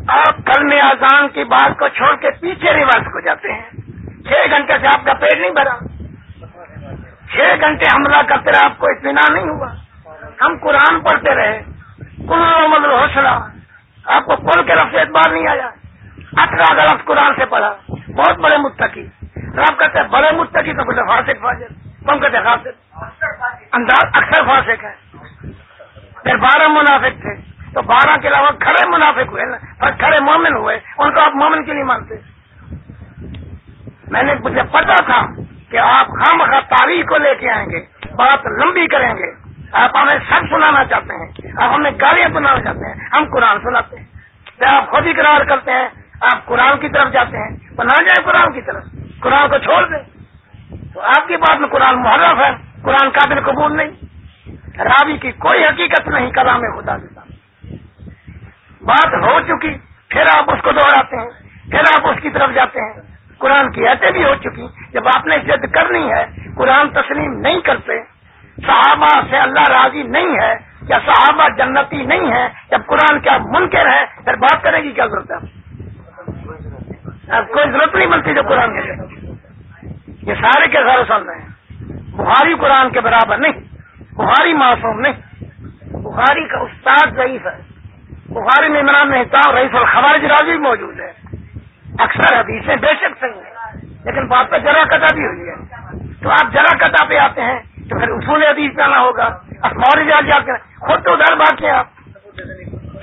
آپ کل میں آزان کی بات کو چھوڑ کے پیچھے ریورس کو جاتے ہیں۔ چھ گھنٹے سے آپ کا پیٹ نہیں بھرا۔ چھ گھنٹے حملہ کرتے رہے، آپ کو اطمینان نہیں ہوا۔ ہم قرآن پڑھتے رہے۔ کل مطلب حوصلہ۔ آپ کو کل کے رفت اعتبار نہیں آیا۔ اٹھارہ اگر قرآن سے پڑھا۔ بہت بڑے متقی۔ آپ کہتے ہیں بڑے متقی تو بولے فاسق فاضل تم کہتے فاسق۔ انداز اکثر فاسق ہے۔ پھر بارہ منافق تھے۔ تو بارہ کے علاوہ کھڑے منافق ہوئے نا۔ پر کھڑے مومن ہوئے۔ ان کو آپ مومن کیوں نہیں مانتے؟ میں نے مجھے پتا تھا کہ آپ ہم تاریخ کو لے کے آئیں گے۔ بات لمبی کریں گے۔ آپ ہمیں سب سنانا چاہتے ہیں۔ آپ ہمیں گالیاں سنانا چاہتے ہیں۔ ہم قرآن سناتے ہیں۔ آپ خود ہی قرار کرتے ہیں آپ قرآن کی طرف جاتے ہیں تو نہ جائیں قرآن کی طرف، قرآن کو چھوڑ دیں۔ تو آپ کی بات میں قرآن محرف ہے، قرآن قابل قبول نہیں۔ راوی کی کوئی حقیقت نہیں کلام خدا کے بات ہو چکی، پھر آپ اس کو دوہراتے ہیں، پھر آپ اس کی طرف جاتے ہیں۔ قرآن کی ایسے بھی ہو چکی، جب آپ نے ضد کرنی ہے، قرآن تسلیم نہیں کرتے، صحابہ سے اللہ راضی نہیں ہے، یا صحابہ جنتی نہیں ہے، جب قرآن کیا منکر ہے، پھر بات کرنے کی کیا ضرورت ہے؟ کوئی ضرورت نہیں بنتی جو قرآن کے یہ سارے کے سارے سن رہے ہیں۔ بخاری قرآن کے برابر نہیں۔ بخاری معصوم نہیں۔ بخاری کا استاد ضعیف ہے۔ بخاری میں عمران مہتا رئیس الخوارج راضی موجود ہے۔ اکثر حدیثیں بے شک صحیح ہیں۔ لیکن بات پہ جرا کٹا بھی ہوئی ہے۔ تو آپ جرا کٹا پہ آتے ہیں تو پھر اصول حدیث پہ آنا ہوگا۔ اخبار جا کے خود تو ادھر بات ہیں آپ۔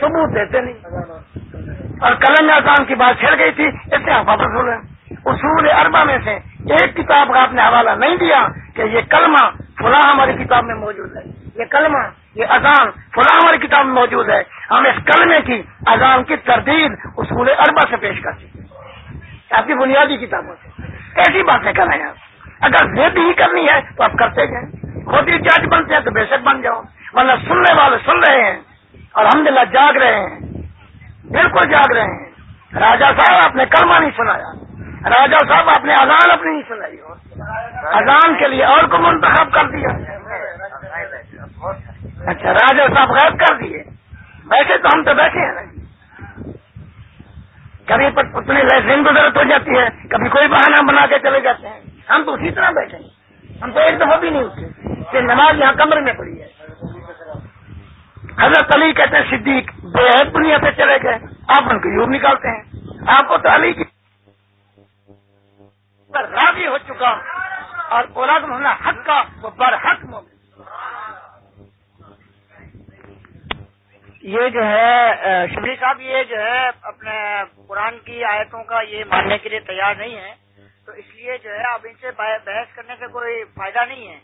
ثبوت دیتے نہیں۔ اور قلم آسان کی بات چھڑ گئی تھی، اس سے آپ واپس ہو رہے اصول اربا میں سے ایک کتاب کا آپ نے حوالہ نہیں دیا کہ یہ کلمہ فلاں ہماری کتاب میں موجود ہے۔ یہ کلمہ، یہ اذان فلاں ہماری کتاب میں موجود ہے۔ ہم اس کلمے کی اذان کی تردید اصول اربا سے پیش کرتے ہیں۔ آپ کی بنیادی کتابوں سے۔ ایسی باتیں کر رہے ہیں آپ۔ اگر ضد ہی کرنی ہے تو آپ کرتے جائیں۔ خود ہی جج بنتے ہیں تو بے شک بن جاؤ۔ ورنہ سننے والے سن رہے ہیں اور الحمد للہ جاگ رہے ہیں۔ بالکل جاگ رہے ہیں۔ راجا صاحب آپ نے کلمہ نہیں سنایا۔ راجا صاحب آپ نے اذان اپنی نہیں سنائی۔ اذان کے لیے اور کو منتخب کر دیا۔ اچھا راجا صاحب غائب کر دیے۔ ویسے تو ہم تو بیٹھے ہیں۔ کبھی اتنی لائسنس ضرورت ہو جاتی ہے، کبھی کوئی بہانہ بنا کے چلے جاتے ہیں۔ ہم تو اسی طرح بیٹھے ہیں۔ ہم تو ایک دفعہ بھی نہیں اٹھتے کہ نماز یہاں کمرے میں پڑی ہے۔ حضرت علی کہتے ہیں صدیق بے حد دنیا سے چلے گئے۔ آپ ان کو یوں نکالتے ہیں۔ آپ کو تو علی کی راضی ہو چکا۔ اور اولاد ہونا حق کا، وہ برحق مومن۔ یہ جو ہے شبری صاحب، یہ جو ہے، اپنے قرآن کی آیتوں کا یہ ماننے کے لیے تیار نہیں ہے تو اس لیے جو ہے، اب ان سے بحث کرنے سے کوئی فائدہ نہیں ہے۔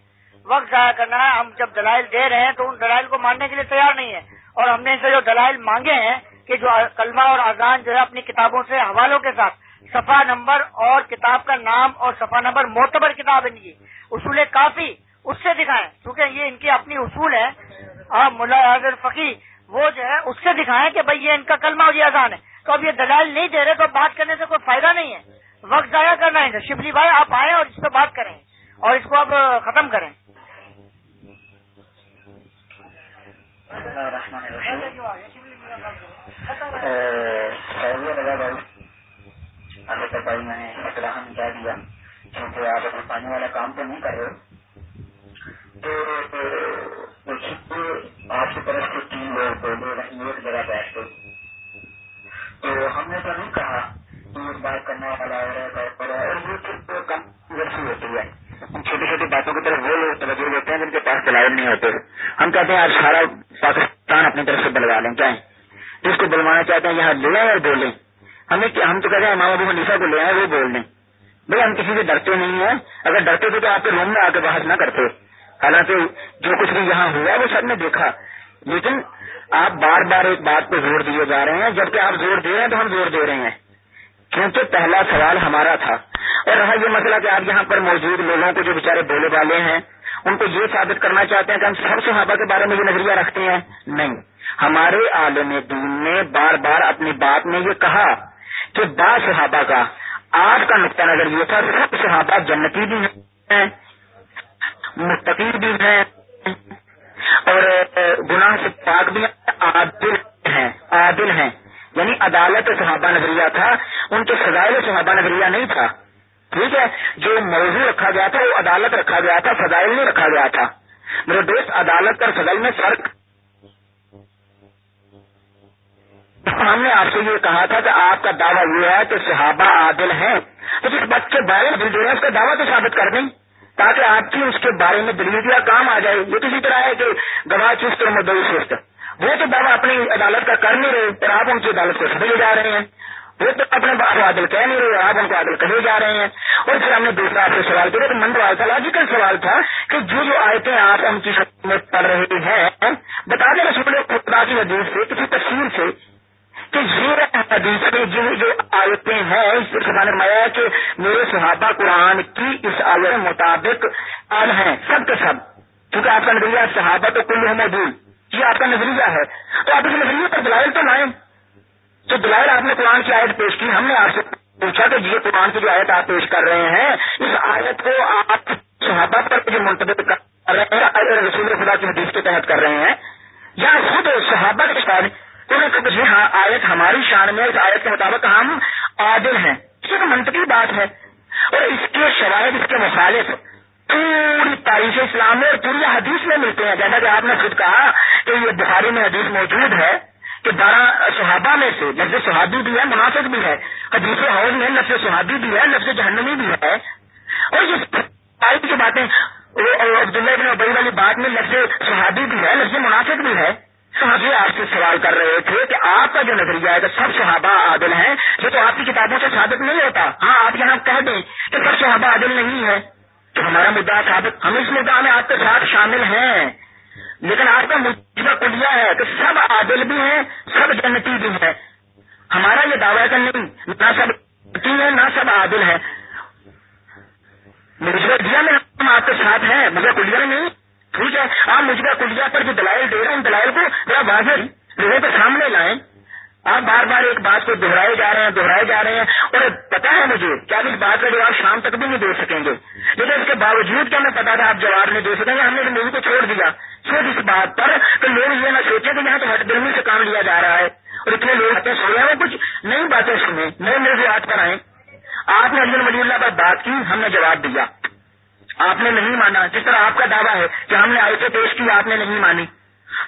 وقت ضائع کرنا ہے۔ ہم جب دلائل دے رہے ہیں تو ان دلائل کو ماننے کے لیے تیار نہیں ہے اور ہم نے ان سے جو دلائل مانگے ہیں کہ جو کلمہ اور اذان جو ہے اپنی کتابوں سے حوالوں کے ساتھ صفحہ نمبر اور کتاب کا نام اور صفحہ نمبر معتبر کتاب ان کی اصول کافی اس سے دکھائیں، کیونکہ یہ ان کی اپنی اصول ہے۔ ملا حضر فقی، وہ جو ہے اس سے دکھائیں کہ بھائی یہ ان کا کلمہ اور یہ اذان ہے۔ تو اب یہ دلائل نہیں دے رہے تو بات کرنے سے کوئی فائدہ نہیں ہے۔ وقت ضائع کرنا ہے۔ شبلی بھائی، آپ آئیں اور اس پہ بات کریں اور اس کو اب ختم کریں۔ بھائی میں نے اطلاع دیا کیونکہ آپ اپنے پانی والا کام تو نہیں کر رہے تو آپ کی طرف سے تین لوگ ایک جگہ بیٹھ گئے تو ہم نے تو نہیں کہا کہ بات کرنے والا اور یہ کم ورسی ہوتی ہے چھوٹی چھوٹی باتوں کی طرف وہ لوگ توجہ دیتے ہیں جن کے پاس دلائل نہیں ہوتے۔ ہم کہتے ہیں آج سارا پاکستان اپنی طرف سے بلوا لیں، کیا جس کو بلوانا چاہتے ہیں یہاں لے اور بولیں ہمیں ہم تو کہتے ہیں امام ابو حنیفہ کو لے آئے وہ بول دیں۔ بھائی، ہم کسی سے ڈرتے نہیں ہیں۔ اگر ڈرتے تھے تو آپ کے روم میں آ کے بحث نہ کرتے؟ حالانکہ جو کچھ بھی یہاں ہوا وہ سب نے دیکھا۔ لیکن آپ بار بار ایک بات پہ زور دیے جا رہے ہیں۔ جبکہ آپ زور دے رہے ہیں تو ہم زور دے رہے ہیں۔ کیونکہ پہلا سوال ہمارا تھا۔ اور رہا یہ مسئلہ کہ آپ یہاں پر موجود لوگوں کو جو بےچارے بولے والے ہیں، ان کو یہ ثابت کرنا چاہتے ہیں کہ ہم سب صحابہ کے بارے میں یہ نظریہ رکھتے ہیں۔ نہیں۔ ہمارے عالم دین نے بار بار اپنی بات میں یہ کہا کہ با صحابہ کا آج کا نقطہ نظر یہ تھا سب صحابہ جنتی بھی ہیں مستقی بھی ہیں اور گناہ سے پاک بھی عادل ہیں عادل ہیں یعنی عدالت صحابہ نظریہ تھا، ان کے فضائل صحابہ نظریہ نہیں تھا۔ ٹھیک ہے، جو موضوع رکھا گیا تھا، وہ عدالت رکھا گیا تھا، فضائل نہیں رکھا گیا تھا۔ میرے دوست عدالت اور فضائل میں فرق۔ ہم نے آپ سے یہ کہا تھا کہ آپ کا دعویٰ یہ ہے کہ صحابہ عادل ہیں۔ تو جس بچے کے بارے میں جو ہے اس کا دعویٰ تو ثابت کر دیں۔ تاکہ آپ کی اس کے بارے میں دلیل کام آ جائے۔ یہ کسی طرح ہے کہ گواہ چست اور مدعو چست۔ وہ تو دعویٰ اپنی عدالت کا کر نہیں رہے اور آپ ان کی عدالت کو سمجھے جا رہے ہیں۔ وہ تو اپنے بات کو عادل کہہ نہیں رہے، آپ ان کو عادل کہے جا رہے ہیں۔ اور پھر ہم نے دوسرا آپ سے سوال کیا تو من سوال تھا لاجیکل سوال تھا کہ جو جو آیتیں آپ ان کی شکل میں پڑھ رہے ہیں، بتا دیں رسول خدا کی حدیث سے، کسی تفصیل سے کہ یہ حدیث میں جو جو آیتیں ہیں، اس پر نمایا کہ میرے صحابہ قرآن کی اس آیت مطابق آل ہیں، سب کے سب۔ کیونکہ آپ کا نظریہ صحابہ تو کل موجود۔ یہ آپ کا نظریہ ہے۔ تو آپ اس نظریے پر دلائل تو لائیں۔ تو دلائل آپ نے قرآن کی آیت پیش کی، ہم نے آپ سے پوچھا کہ یہ قرآن کی جو آیت آپ پیش کر رہے ہیں، اس آیت کو آپ صحابہ پر جو منتخب کر رہے ہیں رسول خدا کی حدیث کے تحت کر رہے ہیں۔ یا خود صحابہ کے ساتھ جی ہاں آیت ہماری شان میں اس آیت کے مطابق ہم عادل ہیں۔ یہ منطقی بات ہے۔ اور اس کے شواہد اس کے مخالف پوری تاریخ اسلام میں اور پوری حدیث میں ملتے ہیں۔ جیسا کہ آپ نے خود کہا کہ یہ بخاری میں حدیث موجود ہے کہ بارہ صحابہ میں سے لفظ صحابی بھی ہے مناسب بھی ہے۔ حدیث حوض میں لفظ صحابی بھی ہے لفظ جہنمی بھی ہے۔ اور یہ کی باتیں عبداللہ ابن ابئی والی بات میں لفظ صحابی بھی ہے لفظ مناسب بھی ہے۔ صحابی آپ سے سوال کر رہے تھے کہ آپ کا جو نظریہ ہے کہ سب صحابہ عادل ہیں، یہ تو آپ کی کتابوں سے ثابت نہیں ہوتا۔ ہاں آپ یہاں کہہ دیں کہ سب صحابہ عادل نہیں ہے ہمارا مدعا ثابت ہم اس مدعا میں آپ کے ساتھ شامل ہیں۔ لیکن آپ کا مجھے کلیا ہے کہ سب عادل بھی ہیں، سب جنتی بھی ہیں۔ ہمارا یہ دعویٰ کہ نہیں، نہ سب ہے نہ سب عادل ہے مجھے دیا میں ہم آپ کے ساتھ ہیں۔ مجھے کلیا نہیں، ٹھیک ہے۔ آپ مجھے کلیا پر جو دلائل دے رہے ہیں، ان دلائل کو ذرا واضح لوگوں کے سامنے لائیں۔ آپ بار بار ایک بات کو دہرائے جا رہے ہیں، دہرائے جا رہے ہیں اور پتا ہے مجھے کیا اس بات کا جواب شام تک بھی نہیں دے سکیں گے۔ لیکن اس کے باوجود کیا میں پتا تھا آپ جواب نہیں دے سکیں گے، ہم نے زندگی کو چھوڑ دیا۔ صرف اس بات پر کہ لوگ یہ نہ سوچے کہ یہاں تو ہٹ دلمی سے کام لیا جا رہا ہے۔ اور اتنے لوگ آتے سویا ہیں، کچھ نئی باتیں سنیں، نئے موضوعات پر آئیں۔ آپ نے اجن ولی اللہ پر بات کی، ہم نے جواب دیا۔ آپ نے نہیں مانا، جس طرح آپ کا دعویٰ ہے کہ ہم نے آئے پیش کی، آپ نے نہیں مانی۔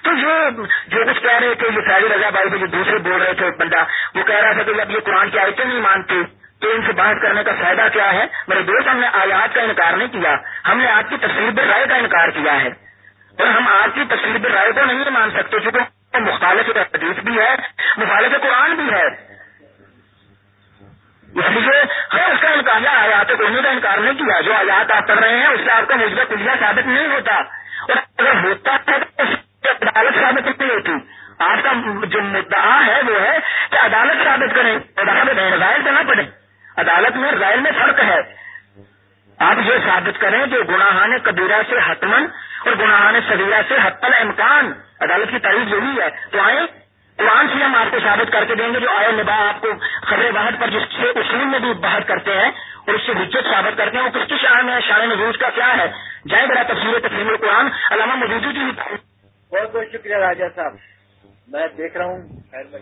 تو یہ جو کچھ کہہ رہے تھے یہ فیض رضا بھائی جو دوسرے بول رہے تھے، بندہ، وہ کہہ رہا تھا کہ اب یہ قرآن کی آیتیں نہیں مانتے، تو ان سے بات کرنے کا فائدہ کیا ہے؟ میرے دوست، ہم نے آیات کا انکار نہیں کیا۔ ہم نے آپ کی تصویر رائے کا انکار کیا ہے۔ اور ہم آپ کی تصویر رائے کو نہیں مان سکتے، چونکہ مخالف حدیث بھی ہے، مخالف قرآن بھی ہے۔ اس لیے ہم اس کا انکار آیات کو کا انکار نہیں کیا، جو آیات آپ پڑھ رہے ہیں، اس سے آپ کا مجھے کلیا ثابت نہیں ہوتا۔ اور اگر ہوتا ہے تو عدالت ثابت نہیں ہوتی آپ کا جو مدعا ہے وہ ہے کہ عدالت ثابت کریں، عدالت رائل سے نہ پڑے۔ عدالت میں رائل میں فرق ہے۔ آپ یہ ثابت کریں کہ گناہان کبیرہ سے حتمن اور گناہان صغیرہ سے حت امکان عدالت کی تعریف یہی ہے۔ تو آئے قرآن سے ہم آپ کو ثابت کر کے دیں گے، جو آئے نبا آپ کو خبر واحد پر جس سے اصول میں بھی بحث کرتے ہیں اور اس سے حجت ثابت کرتے ہیں۔ وہ کس کی شان ہے؟ شان نزوز کا کیا ہے؟ جائے بڑا تفصیل تفصیل القرآن۔ علامہ موجودی کی جی بہت بہت شکریہ راجا صاحب۔ میں دیکھ رہا ہوں۔ خیر میں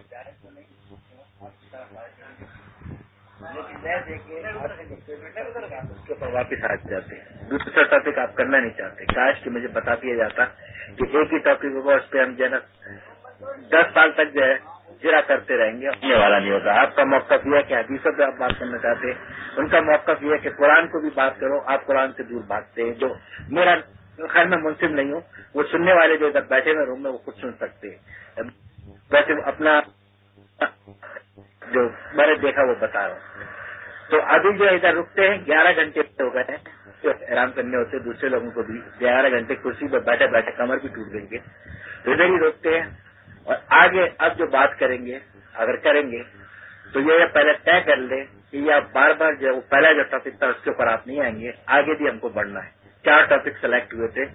اس کے اوپر واپس آ جاتے ہیں۔ دوسرا ٹاپک آپ کرنا نہیں چاہتے۔ کاش کہ مجھے بتا دیا جاتا کہ ایک ہی ٹاپک ہوگا، اس پہ ہم جو ہے نا دس سال تک جو ہے جرا کرتے رہیں گے۔ اپنے والا نہیں ہوتا آپ کا موقف یہ ہے کہ حدیثوں پہ آپ بات کرنا چاہتے ہیں۔ ان کا موقف یہ ہے کہ قرآن کو بھی بات کرو۔ آپ قرآن سے دور بھاگتے ہیں۔ جو میرا خیر میں منصف نہیں ہوں، وہ سننے والے جو ادھر بیٹھے ہوئے روم میں وہ خود سن سکتے ہیں۔ ویسے اپنا جو میں نے دیکھا وہ بتا رہا ہوں۔ تو ابھی جو ادھر رکتے ہیں، گیارہ گھنٹے ہو گئے ہیں۔ آرام کرنے ہوتے دوسرے لوگوں کو بھی گیارہ گھنٹے کرسی پہ بیٹھے بیٹھے کمر بھی ٹوٹ گئی گے تو ادھر ہی روکتے ہیں۔ اور آگے اب جو بات کریں گے، اگر کریں گے، تو یہ پہلے طے کر لیں کہ یہ بار بار جو پہلا جو ٹاپک تھا، اس کے اوپر آپ نہیں آئیں گے، آگے بھی ہم کو بڑھنا ہے۔ چار ٹاپک سلیکٹ ہوئے تھے۔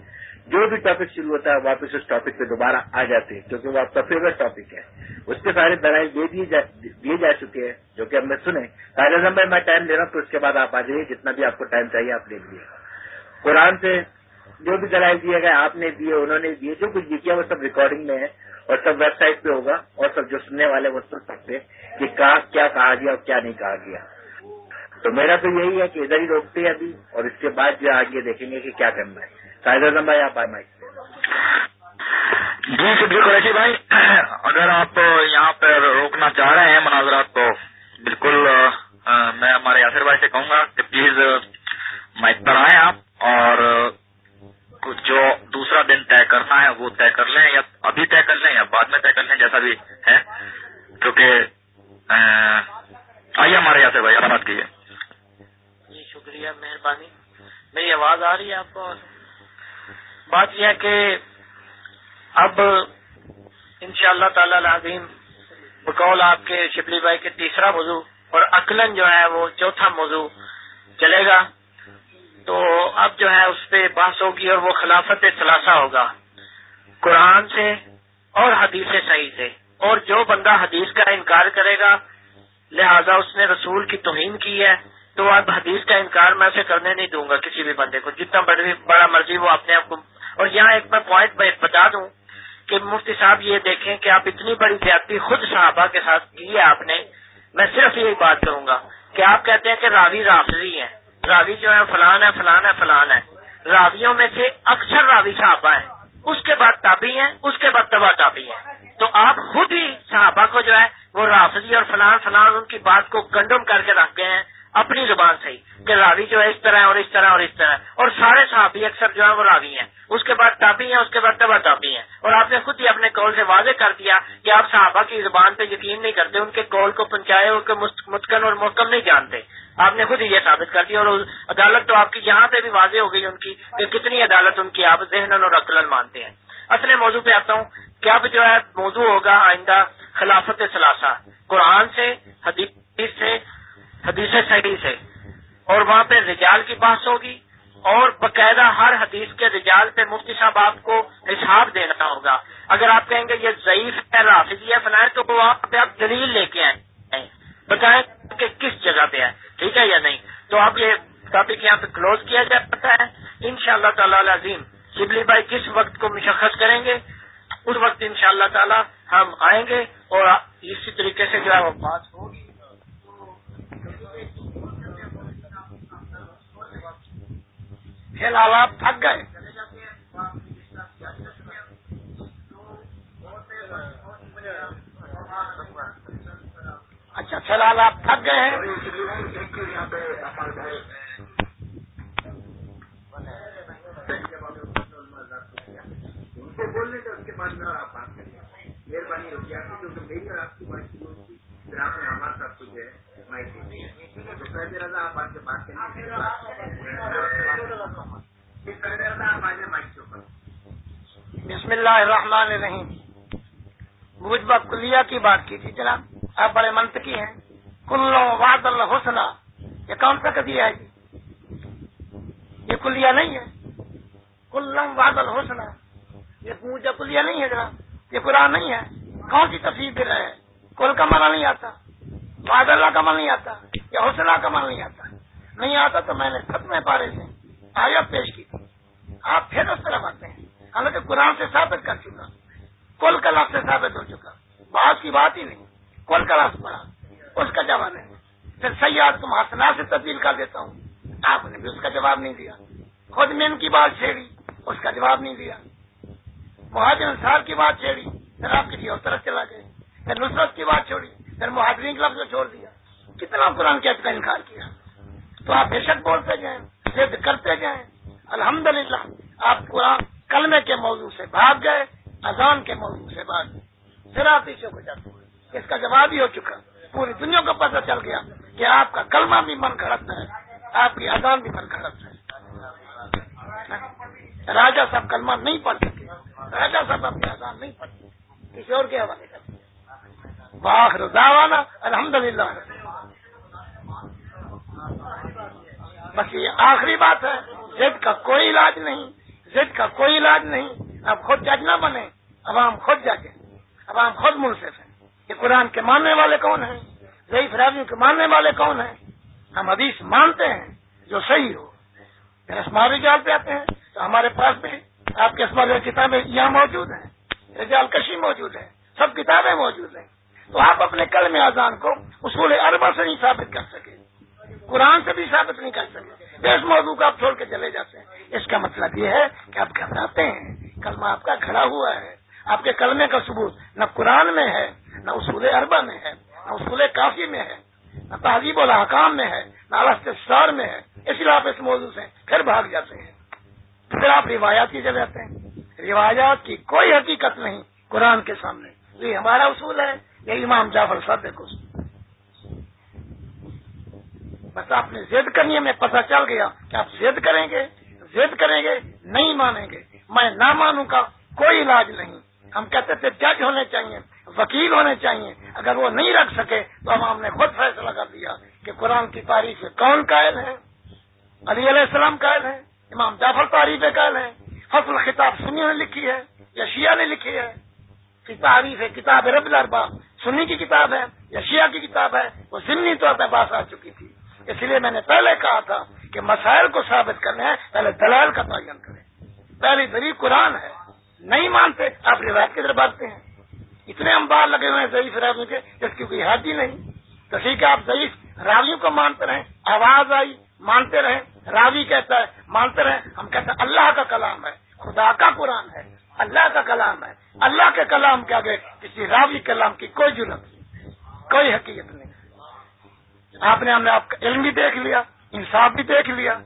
جو بھی ٹاپک شروع ہوتا ہے، واپس اس ٹاپک پہ دوبارہ آ جاتے ہیں، کیونکہ وہ آپ کا فیوریٹ ٹاپک ہے۔ اس کے سارے دلائل دیے جا چکے ہیں، جو کہ ہم نے سنے قائد اعظم بھائی، میں ٹائم دے رہا ہوں، تو اس کے بعد آپ آ جائیے، جتنا بھی آپ کو ٹائم چاہیے، آپ لے لیجیے۔ قرآن سے جو بھی دلائل دیے گئے، آپ نے دیے، انہوں نے دیے، جو کچھ کیا وہ سب ریکارڈنگ میں ہے اور سب ویب سائٹ پہ ہوگا اور سب جو سننے والے وہ سن سکتے کہ کیا کہا گیا اور کیا نہیں کہا گیا۔ تو میرا تو یہی ہے کہ ادھر ہی روکتے ہیں ابھی اور اس کے بعد جو آگے دیکھیں گے کہ کیا کرنا ہے۔ قائد اعظم بھائی آپ آئے مائک جی شکریہ قریشی بھائی، اگر آپ یہاں پہ روکنا چاہ رہے ہیں مناظرات کو بالکل میں ہمارے یاسر بھائی سے کہوں گا کہ پلیز، مائک پر آئیں آپ اور جو دوسرا دن طے کرنا ہے وہ طے کر لیں یا ابھی طے کر لیں یا بعد میں طے کر لیں، جیسا بھی ہے۔ کیونکہ آئیے ہمارے یاسر بھائی بات کیجیے۔ شکریہ مہربانی۔ میری آواز آ رہی ہے آپ کو؟ بات یہ ہے کہ اب ان شاء اللہ تعالی العظیم بقول آپ کے شبلی بھائی کے تیسرا موضوع اور عقلن جو ہے وہ چوتھا موضوع چلے گا۔ تو اب جو ہے اس پہ بحث ہوگی اور وہ خلافت ثلاثہ ہوگا۔ قرآن سے اور حدیث صحیح سے۔ اور جو بندہ حدیث کا انکار کرے گا، لہذا اس نے رسول کی توہین کی ہے۔ تو اب حدیث کا انکار میں اسے کرنے نہیں دوں گا کسی بھی بندے کو۔ جتنا بڑا مرضی وہ اپنے آپ کو اور یہاں ایک میں پوائنٹ بتا دوں کہ مفتی صاحب یہ دیکھیں کہ آپ اتنی بڑی زیادتی خود صحابہ کے ساتھ کی ہے آپ نے۔ میں صرف یہی بات کروں گا کہ آپ کہتے ہیں کہ راوی رافضی ہیں۔ راوی جو ہے فلان ہے فلان ہے فلان ہے۔ راویوں میں سے اکثر راوی صحابہ ہیں۔ اس کے بعد تابی ہیں، اس کے بعد تباہ تابی ہیں۔ تو آپ خود ہی صحابہ کو جو ہے وہ رافضی اور فلان فلان ان کی بات کو کنڈم کر کے رکھ گئے ہیں۔ اپنی زبان سے ہی کہ راوی جو ہے اس طرح اور اس طرح اور اس طرح۔ اور سارے صحابی اکثر جو ہے وہ راوی ہیں۔ اس کے بعد تابی ہیں، اس کے بعد تبا تابی ہیں۔ اور آپ نے خود ہی اپنے کال سے واضح کر دیا کہ آپ صحابہ کی زبان پہ یقین نہیں کرتے، ان کے کال کو پہنچائے ان کے متکن اور محکم نہیں جانتے۔ آپ نے خود ہی یہ ثابت کر دیا اور عدالت تو آپ کی یہاں پہ بھی واضح ہو گئی ان کی کہ کتنی عدالت ان کی آپ ذہن اور عقل مانتے ہیں۔ اصل موضوع پہ آتا ہوں۔ کہ اب جو ہے موضوع ہوگا آئندہ خلافت ثلاثہ۔ قرآن سے، حدیث سے حدیث صحیح سے اور وہاں پہ رجال کی بحث ہوگی اور باقاعدہ ہر حدیث کے رجال پہ مفتی صاحب آپ کو حساب دینا ہوگا۔ اگر آپ کہیں گے یہ ضعیف ہے، رافضی ہے فنائے تو وہاں پہ آپ دلیل لے کے آئیں۔ بتائیں کہ کس جگہ پہ ہے، ٹھیک ہے یا نہیں؟ تو اب یہ ٹاپک یہاں پہ کلوز کیا جا سکتا ہے۔ ان شاء اللہ تعالی عظیم شبلی بھائی کس وقت کو مشخص کریں گے؟ اس وقت ان شاء اللہ تعالی ہم آئیں گے اور اسی طریقے سے جو ہے وہ بات ہوگی۔ فی الحال آپ تھک گئے۔ اچھا فی الحال آپ تھک گئے۔ ہیں بولنے کا اس کے بعد میں آپ بات کریں مہربانی ہوگی آپ کی جو میری اور آپ کی بات شروع ہوگی پھر آپ نے ہمارا سب کچھ ہے بسم اللہ الرحمن الرحیم۔ گوجبہ کلیا کی بات کی تھی جناب۔ آپ بڑے منطقی ہیں۔ کلو واد حسنا یہ کون سا کدی ہے جی؟ یہ کلیا نہیں ہے۔ کلم واد الحسنا یہ پوجا کلیا نہیں ہے جناب۔ یہ قرآن نہیں ہے۔ کون سی تفریح دے رہے ہیں؟ کل کا مانا نہیں آتا۔ واد اللہ کا من نہیں آتا یا حوصلہ کا من نہیں آتا۔ نہیں آتا تو میں نے ختم پارے سے آیا پیش کی۔ تھی آپ پھر اس طرف آتے ہیں۔ حالانکہ قرآن سے ثابت کر چکا۔ کل کلاس سے ثابت ہو چکا۔ بات کی بات ہی نہیں۔ کل کلاس پڑھا اس کا جواب نہیں پھر سیاح تم حسنا سے تبدیل کر دیتا ہوں۔ آپ نے بھی اس کا جواب نہیں دیا۔ خود میں کی بات چھیڑی، اس کا جواب نہیں دیا۔ مہاجر انصار کی بات چھیڑی پھر آپ کسی اور طرف چلا گئے۔ پھر نصرت کی بات چھوڑی۔ پھر مہاجرین کلب سے چھوڑ دیا۔ کتنا قرآن کے کا انکار کیا۔ تو آپ بے شک بولتے جائیں، ضد کرتے جائیں۔ الحمدللہ، آپ قرآن کلمے کے موضوع سے بھاگ گئے، اذان کے موضوع سے بھاگ گئے۔ پھر آپ پیچھے کو جاتے اس کا جواب ہی ہو چکا، پوری دنیا کو پتہ چل گیا کہ آپ کا کلمہ بھی من کھڑک ہے، آپ کی اذان بھی من کھڑک ہے۔ راجا صاحب کلمہ نہیں پڑھ سکے راجا صاحب اپنی اذان نہیں پڑھ سکے۔ کسی اور کے حوالے کرتے باخر داوانا الحمد للہ بس یہ آخری بات ہے ضد کا کوئی علاج نہیں ضد کا کوئی علاج نہیں اب خود جج نہ بنے عوام خود ججے عوام خود منصف ہیں۔ یہ قرآن کے ماننے والے کون ہیں؟ ضعیف راویوں کے ماننے والے کون ہیں؟ ہم حدیث مانتے ہیں جو صحیح ہو۔ پھر اسماری پہ آتے ہیں تو ہمارے پاس بھی آپ کے اسماری کتابیں یہاں موجود ہیں، رجال کشی موجود ہے سب کتابیں موجود ہیں۔ تو آپ اپنے کل میں آزان کو اصول اربا سے نہیں ثابت کر سکے۔ قرآن سے بھی ثابت نہیں کر سکتے اس موضوع کو آپ چھوڑ کے چلے جاتے ہیں۔ اس کا مطلب یہ ہے کہ آپ گھبراتے ہیں۔ کلمہ آپ کا کھڑا ہوا ہے۔ آپ کے کلمے کا ثبوت نہ قرآن میں ہے، نہ اصول اربا میں ہے، نہ اصول کافی میں ہے، نہ تہذیب الحکام میں ہے، نہ السطار میں ہے۔ اس لیے آپ اس موضوع سے پھر بھاگ جاتے ہیں۔ پھر آپ روایات کی چلے جاتے ہیں۔ روایات کی کوئی حقیقت نہیں قرآن کے سامنے۔ یہ ہمارا اصول ہے۔ یہ امام جعفر صادق اصول بس آپ نے ضد کرنی ہے، میں پتہ چل گیا کہ آپ ضد کریں گے ضد کریں گے، نہیں مانیں گے۔ میں نہ مانوں کا کوئی علاج نہیں۔ ہم کہتے تھے، جج ہونے چاہیے، وکیل ہونے چاہیے۔ اگر وہ نہیں رکھ سکے تو ہم نے خود فیصلہ کر دیا کہ قرآن کی تاریخ کون قائل ہے؟ علی علیہ السلام قائل ہے؟ امام جعفر تعریف قائل ہے فصل خطاب سنی نے لکھی ہے یا شیعہ نے لکھی ہے؟ تعریف ہے، کتاب رب الربا سنی کی کتاب ہے یا شیعہ کی کتاب ہے، وہ ضمنی طور پہ باس آ چکی تھی۔ اس لیے میں نے پہلے کہا تھا کہ مسائل کو ثابت کرنے ہیں، پہلے دلال کا تعین کریں۔ پہلی دلیل قرآن ہے۔ نہیں مانتے، آپ روایت کی طرف بڑھتے ہیں۔ اتنے امبار لگے ہوئے ہیں ضعیف راوی کے، جس کی کوئی حد ہی نہیں۔ تو ٹھیک ہے، آپ ضعیف راویوں کو مانتے رہیں۔ آواز آئی، مانتے رہیں۔ راوی کہتا ہے، مانتے رہیں۔ ہم کہتے ہیں اللہ کا کلام ہے۔ خدا کا قرآن ہے، اللہ کا کلام ہے۔ اللہ کے کلام کے آگے کسی راوی کلام کی کوئی ضرورت نہیں، کوئی حقیقت نہیں۔ آپ نے ہم نے آپ کا علم بھی دیکھ لیا، انصاف بھی دیکھ لیا،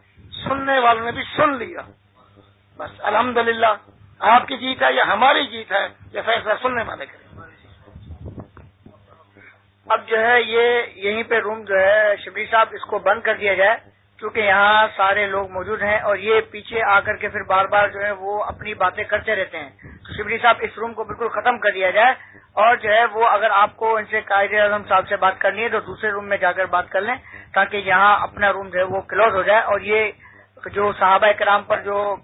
سننے والوں نے بھی سن لیا۔ بس الحمدللہ، آپ کی جیت ہے یا ہماری جیت ہے، یہ فیصلہ سننے والے کریں اب جو ہے یہ، یہیں پہ روم جو ہے شبری صاحب اس کو بند کر دیا جائے۔ کیونکہ یہاں سارے لوگ موجود ہیں اور یہ پیچھے آ کر کے پھر بار بار جو ہے وہ اپنی باتیں کرتے رہتے ہیں۔ تو صاحب، اس روم کو بالکل ختم کر دیا جائے اور جو ہے وہ اگر آپ کو ان سے قائد اعظم صاحب سے بات کرنی ہے تو دوسرے روم میں جا کر بات کر لیں تاکہ یہاں اپنا روم جو ہے وہ کلوز ہو جائے اور یہ جو صحابہ کرام پر جو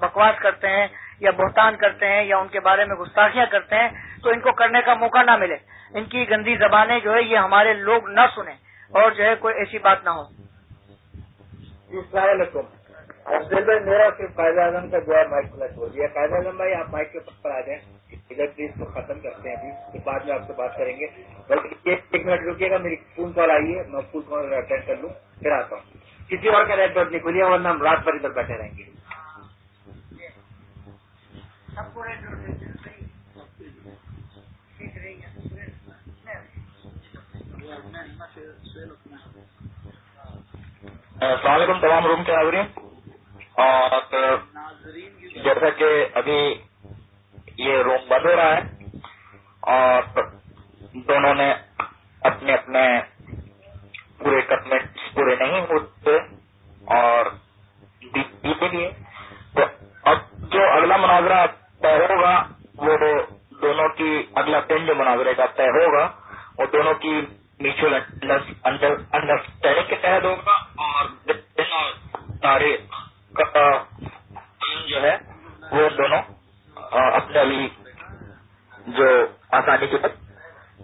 بکواس کرتے ہیں یا بہتان کرتے ہیں یا ان کے بارے میں گستاخیاں کرتے ہیں تو ان کو کرنے کا موقع نہ ملے۔ ان کی گندی زبانیں جو ہے یہ ہمارے لوگ نہ سنیں اور جو ہے کوئی ایسی بات نہ ہو۔ السلام علیکم افضل بھائی میرا صرف قائد اعظم کا جو ہے، مائک کھلا چھوڑ دیا۔ قائد اعظم بھائی، آپ مائک کے پر آ جائیں۔ ادھر پلیز کو ختم کرتے ہیں ابھی۔ بعد میں آپ سے بات کریں گے۔ بلکہ ایک منٹ رکیے گا، میری فون کال آئی ہے۔ میں فون کال اٹینڈ کر لوں، پھر آتا ہوں۔ کسی اور کا ریڈ ڈاٹ نہیں کھلیا ورنہ ہم رات بھر ادھر بیٹھے رہیں گے۔ السلام علیکم، تمام روم کے ناظرین اور جیسا کہ ابھی یہ روم بند ہو رہا ہے، اور دونوں نے اپنے اپنے پورے کٹمنٹ پورے نہیں ہوتے، اور لیے۔ تو اب جو اگلا مناظرہ طے ہوگا، وہ دونوں کی اگلا پنج مناظرے کا طے ہوگا اور دونوں کی پنڈ انڈرسٹینڈنگ کے تحت ہوگا اور تاریخ جو ہے وہ دونوں اپنے ابھی جو آسانی کے بعد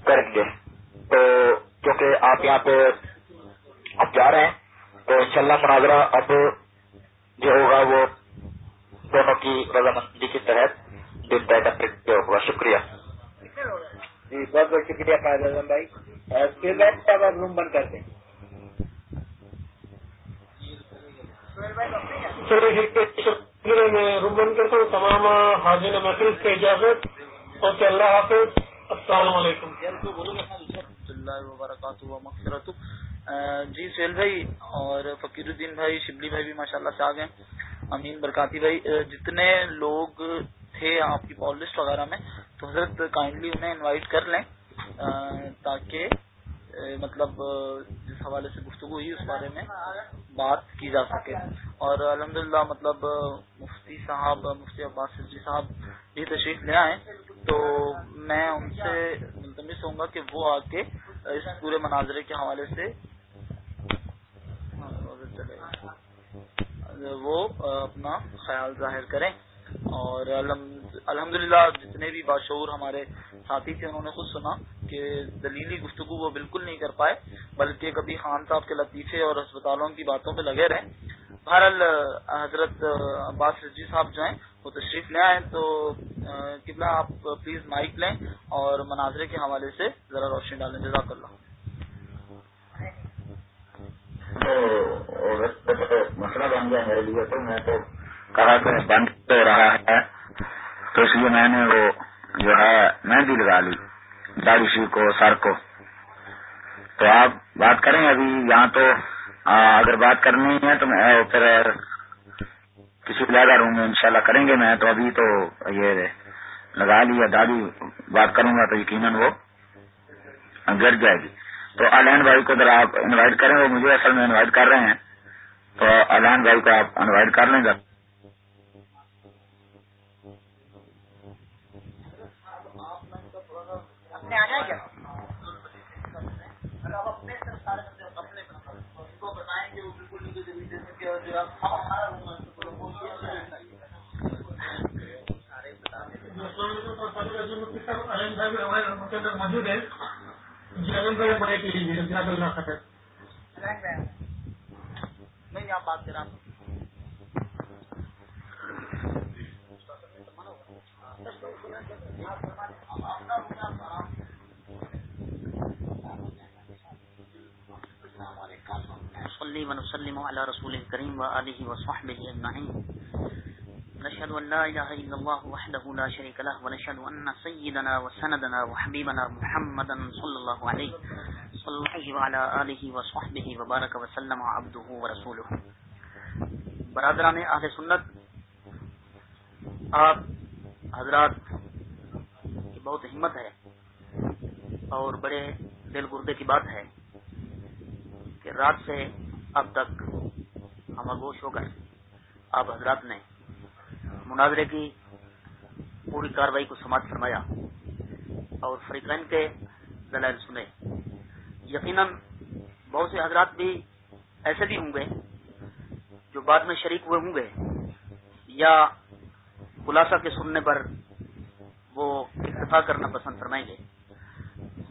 کریں گے تو کیونکہ آپ یہاں پہ اب جا رہے ہیں تو انشاءاللہ مناظرہ اب جو ہوگا وہ دونوں کی رضامندی کے تحت دن طے کرتے ہوگا شکریہ جی بہت بہت شکریہ قائد اعظم بھائی۔ پھر صاحب آپ روم بند کرتے ہیں۔ چلیے میں روم بند کرتا ہوں۔ تمام حاضر محفوظ کی اجازت۔ اوکے اللہ حافظ۔ السلام علیکم۔ اللہ وبرکاتہ مغفرت جی سہیل بھائی اور فقیر الدین بھائی شبلی بھائی بھی ماشاء اللہ سے آ گئے امین برکاتی بھائی جتنے لوگ تھے آپ کی پال لسٹ وغیرہ میں تو حضرت کائنڈلی انہیں انوائٹ کر لیں تاکہ مطلب جس حوالے سے گفتگو ہوئی اس بارے میں بات کی جا سکے۔ اور الحمدللہ مطلب مفتی صاحب، مفتی عباس جی صاحب بھی تشریف لے آئے تو میں ان سے ملتمس ہوں گا کہ وہ آ کے اس پورے مناظرے کے حوالے سے وہ اپنا خیال ظاہر کریں۔ اور الحمد للہ جتنے بھی باشعور ہمارے ساتھی تھے، انہوں نے خود سنا کہ دلیلی گفتگو وہ بالکل نہیں کر پائے، بلکہ کبھی خان صاحب کے لطیفے اور اسپتالوں کی باتوں پہ لگے رہے۔ بہرحال، حضرت عباس رجی صاحب جو ہیں، وہ تشریف لے آئے، تو کتنا آپ پلیز مائک لیں اور مناظرے کے حوالے سے ذرا روشنی ڈالیں۔ جزاک اللہ۔ مسئلہ بن گیا میرے لیے، تو میں تو کہا کہ بند ہو رہا ہے، تو اس لیے میں نے وہ جو ہے مہندی لگا لی داڑی کو، سر کو۔ تو آپ بات کریں ابھی، یہاں تو اگر بات کرنی ہے تو میں پھر کسی لہٰذا روم میں انشاءاللہ کریں گے میں، تو ابھی تو یہ لگا لی دادی بات کروں گا تو یقیناً وہ گر جائے گی۔ تو الین بھائی کو اگر آپ انوائٹ کریں، وہ مجھے اصل میں انوائٹ کر رہے ہیں۔ تو الین بھائی کو آپ انوائٹ کر لیں گے موجود ہے جزاک اللہ خطر نہیں، آپ بات کریں ونسلم على رسول الكريم وآله وصحبه أجمعين نشهد أن لا إله إلا الله وحده لا شريك له ونشهد أن سيدنا وسندنا وحبيبنا محمدا صلى الله عليه صلى الله وعلى آله وصحبه وبارك وسلم عبده ورسوله. برادران اہل سنت، آپ حضرات کی بہت ہمت ہے اور بڑے دل گردے کی بات ہے کہ رات سے اب تک ہم آگوش ہو کر آپ حضرات نے مناظرے کی پوری کاروائی کو سماعت فرمایا اور فریقین کے دلائل سنے۔ یقیناً بہت سے حضرات بھی ایسے بھی ہوں گے جو بعد میں شریک ہوئے ہوں گے یا خلاصہ کے سننے پر وہ اکتفا کرنا پسند فرمائیں گے۔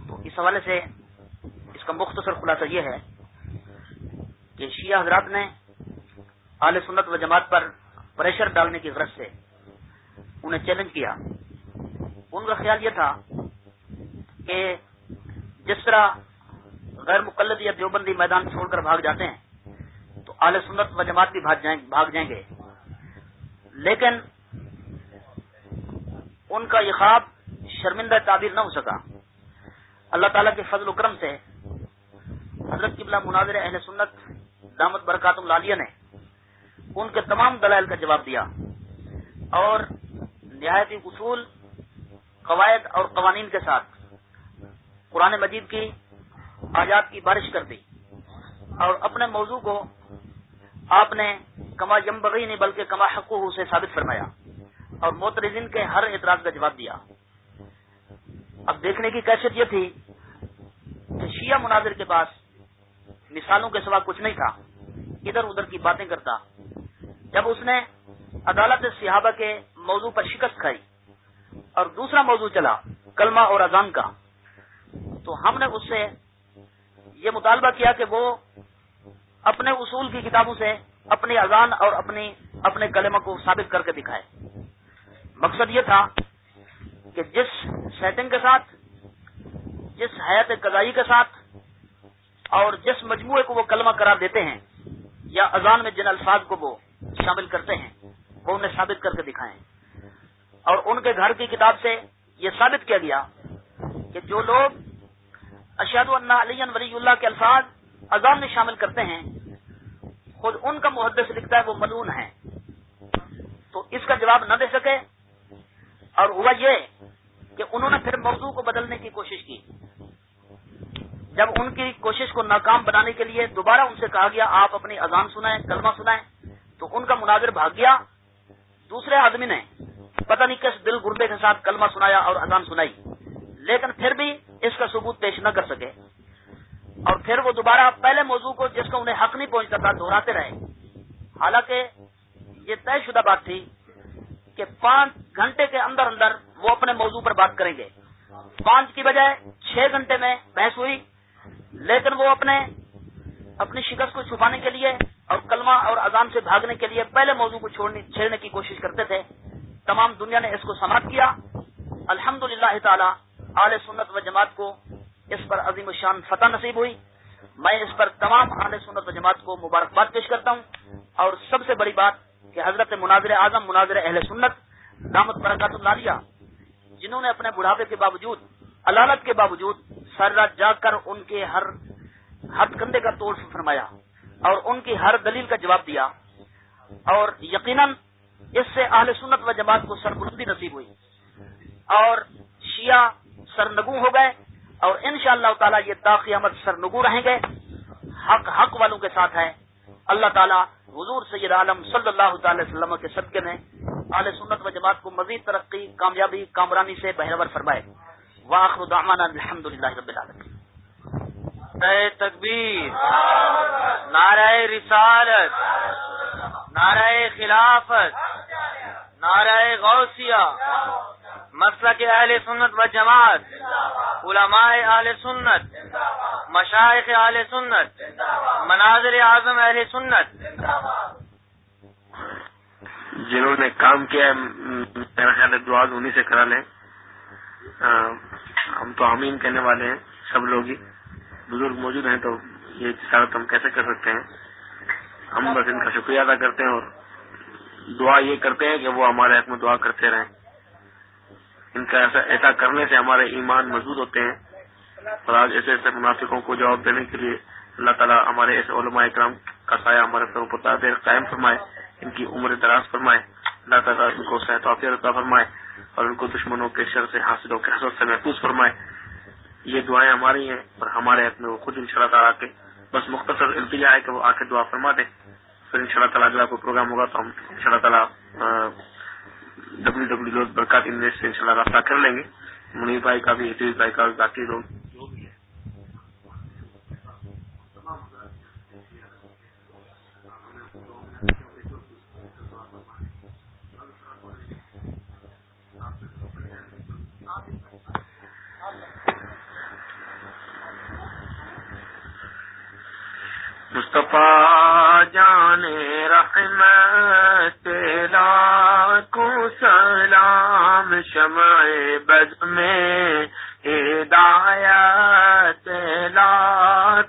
تو اس حوالے سے اس کا مختصر خلاصہ یہ ہے کہ شیعہ حضرات نے اعلی سنت و جماعت پر پریشر ڈالنے کی غرض سے انہیں چیلنج کیا۔ ان کا خیال یہ تھا کہ جس طرح غیر مقلد یا دیوبندی میدان چھوڑ کر بھاگ جاتے ہیں، تو اعلی سنت و جماعت بھی بھاگ جائیں گے۔ لیکن ان کا یہ خواب شرمندہ تعبیر نہ ہو سکا۔ اللہ تعالیٰ کے فضل و کرم سے حضرت قبلہ مناظر اہل سنت دامت برکات العالیہ نے ان کے تمام دلائل کا جواب دیا۔ اور نہایتی اصول، قواعد اور قوانین کے ساتھ قرآن مجید کی آزاد کی بارش کر دی۔ اور اپنے موضوع کو آپ نے کما یمبغی نہیں بلکہ کما حقوق سے ثابت فرمایا۔ اور موترزن کے ہر اعتراض کا جواب دیا۔ اب دیکھنے کی کیفیت یہ تھی کہ شیعہ مناظر کے پاس مثالوں کے سوا کچھ نہیں تھا۔ ادھر ادھر کی باتیں کرتا۔ جب اس نے عدالت صحابہ کے موضوع پر شکست کھائی اور دوسرا موضوع چلا، کلمہ اور اذان کا، تو ہم نے اس سے یہ مطالبہ کیا کہ وہ اپنے اصول کی کتابوں سے اپنی اذان اور اپنی اپنے کلمہ کو ثابت کر کے دکھائے۔ مقصد یہ تھا کہ جس سیٹنگ کے ساتھ، جس حیات قضائی کے ساتھ اور جس مجموعے کو وہ کلمہ قرار دیتے ہیں یا اذان میں جن الفاظ کو وہ شامل کرتے ہیں، وہ انہیں ثابت کر کے دکھائیں۔ اور ان کے گھر کی کتاب سے یہ ثابت کیا گیا کہ جو لوگ اشد اللہ علی ولی اللہ کے الفاظ اذان میں شامل کرتے ہیں۔ خود ان کا محدث لکھتا ہے وہ ملون ہے۔ تو اس کا جواب نہ دے سکے۔ اور ہوا یہ کہ انہوں نے پھر موضوع کو بدلنے کی کوشش کی۔ جب ان کی کوشش کو ناکام بنانے کے لیے دوبارہ ان سے کہا گیا، آپ اپنی اذان سنائیں، کلمہ سنائیں، تو ان کا مناظر بھاگ گیا۔ دوسرے آدمی نے پتہ نہیں کس دل گردے کے ساتھ کلمہ سنایا اور اذان سنائی۔ لیکن پھر بھی اس کا ثبوت پیش نہ کر سکے۔ اور پھر وہ دوبارہ پہلے موضوع کو جس کو انہیں حق نہیں پہنچتا تھا، دہراتے رہے۔ حالانکہ یہ طے شدہ بات تھی کہ پانچ گھنٹے کے اندر اندر وہ اپنے موضوع پر بات کریں گے۔ پانچ کی بجائے چھ گھنٹے میں بحث ہوئی، لیکن وہ اپنے، اپنی شکست کو چھپانے کے لیے اور کلمہ اور اذان سے بھاگنے کے لیے پہلے موضوع کو چھیڑنے کی کوشش کرتے تھے۔ تمام دنیا نے اس کو سماعت کیا۔ الحمد للہ تعالی اعلی سنت و جماعت کو اس پر عظیم الشان فتح نصیب ہوئی۔ میں اس پر تمام اعلی سنت و جماعت کو مبارکباد پیش کرتا ہوں۔ اور سب سے بڑی بات کہ حضرت مناظر اعظم، مناظر اہل سنت، دامت برکات اللہ جنہوں نے اپنے بڑھاپے کے باوجود، علالت کے باوجود سر رات جاگ کر ان کے ہر ہتھ کندھے کا توڑ فرمایا اور ان کی ہر دلیل کا جواب دیا۔ اور یقیناً اس سے اہل سنت و جماعت کو سربلندی نصیب ہوئی۔ اور شیعہ سرنگو ہو گئے اور ان شاء اللہ تعالیٰ یہ تاخی سرنگو رہیں گے۔ حق حق والوں کے ساتھ ہے اللہ تعالیٰ حضور سید عالم صلی اللہ تعالی وسلم کے صدقے میں اہل سنت و جماعت کو مزید ترقی، کامیابی، کامرانی سے بہرور فرمائے۔ واخر دعوانا الحمد للہ رب العالمین۔ تکبیر نعرہ رسالت، نعرہ خلافت، نعرہ غوثیہ مسلک اہل سنت و جماعت، علماء اہل سنت مشائق اہل سنت مناظر اعظم اہل سنت۔ جنہوں نے کام کیا ہے، میرا خیال ہے دعا انہیں سے کرا لیں۔ ہم تو امین کہنے والے ہیں، سب لوگ ہی۔ بزرگ موجود ہیں تو یہ سارت ہم کیسے کر سکتے ہیں؟ ہم بس ان کا شکریہ ادا کرتے ہیں اور دعا یہ کرتے ہیں کہ وہ ہمارے حق میں دعا کرتے رہیں۔ ان کا ایسا ایسا کرنے سے ہمارے ایمان مضبوط ہوتے ہیں۔ اور آج ایسے ایسے منافقوں کو جواب دینے کے لیے اللہ تعالیٰ ہمارے ایسے علماء اکرام کا سایہ ہمارے پر دیر قائم فرمائے، ان کی عمر دراز فرمائے۔ اللہ تعالیٰ ان کو صحت عطا فرمائے اور ان کو دشمنوں کے شر سے حاصلوں کے حسرت سے محفوظ فرمائے۔ یہ دعائیں ہماری ہیں اور ہمارے حق میں وہ خود ان شاء اللہ تعالیٰ کے بس مختصر التجا ہے کہ وہ آ کے دعا فرما دیں۔ پھر ان شاء اللہ تعالیٰ اگلا کوئی پروگرام ہوگا تو ہم ان شاء اللہ تعالیٰ ڈبلو ڈبلو برکات انویسٹ سے ان شاء اللہ رابطہ کر لیں گے۔ منیر بھائی کا بھی حفیظ بھائی کا بھی باقی لوگ مصطفیٰ جان رحمت کو سلام شمع بز میں، ہدایت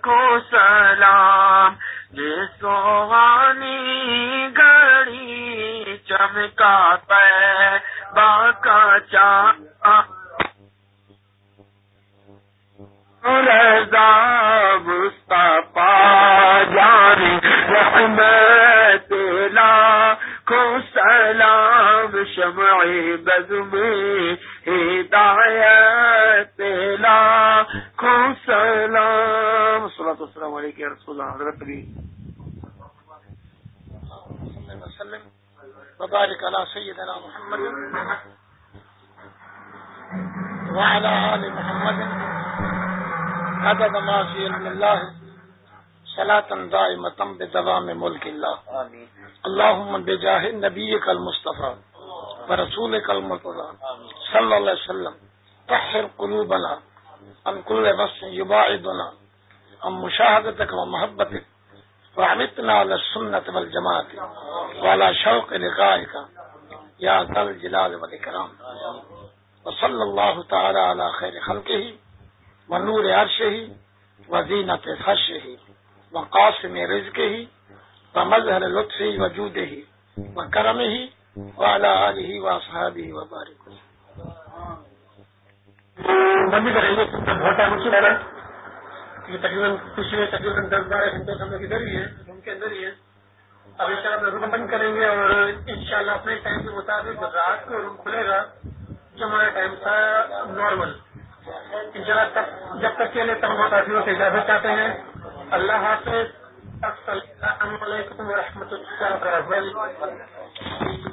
کو سلام جس سوانی گھڑی چمکا پہ باقا چاہ سلام شمع بزم ہدایت لا کو سلام صلاة والسلام علیکم رسول اللہ حضرت علی وسلم وبارك على سيدنا محمد وعلى آل محمد عدد ما في علم الله صلاة دائمة بدوام ملك الله اللهم بجاه نبيك المصطفى ورسولك المرتضى صلى الله عليه وسلم طهر قلوبنا عن كل نفس يباعدنا عن مشاهدتك ومحبتك وعمتنا على السنة والجماعة وعلى شوق لقائك يا ذا الجلال والإكرام وصلى الله تعالى على خير خلقه ونور عرشه وزينة فشه وقاسم رزقه ومظهر لطفه وجوده وكرمه وعلى آله وأصحابه وبارك. بندی کریں گے بہت ٹائم اچھی چکا ہے۔ یہ تقریباً پچھلے تقریباً دس بارہ گھنٹے ہم لوگ ادھر ہی ہے روم کے اندر ہی ہے اب ان شاء اللہ روم بند کریں گے اور ان شاء اللہ اپنے ٹائم کے مطابق رات کو روم کھلے گا، جو ہمارا ٹائم تھا نارمل ان شاء اللہ جب تک کے لیے تمام ساتھیوں سے اجازت چاہتے ہیں۔ اللہ حافظ۔ السلام علیکم و رحمۃ اللہ وبرکاتہ۔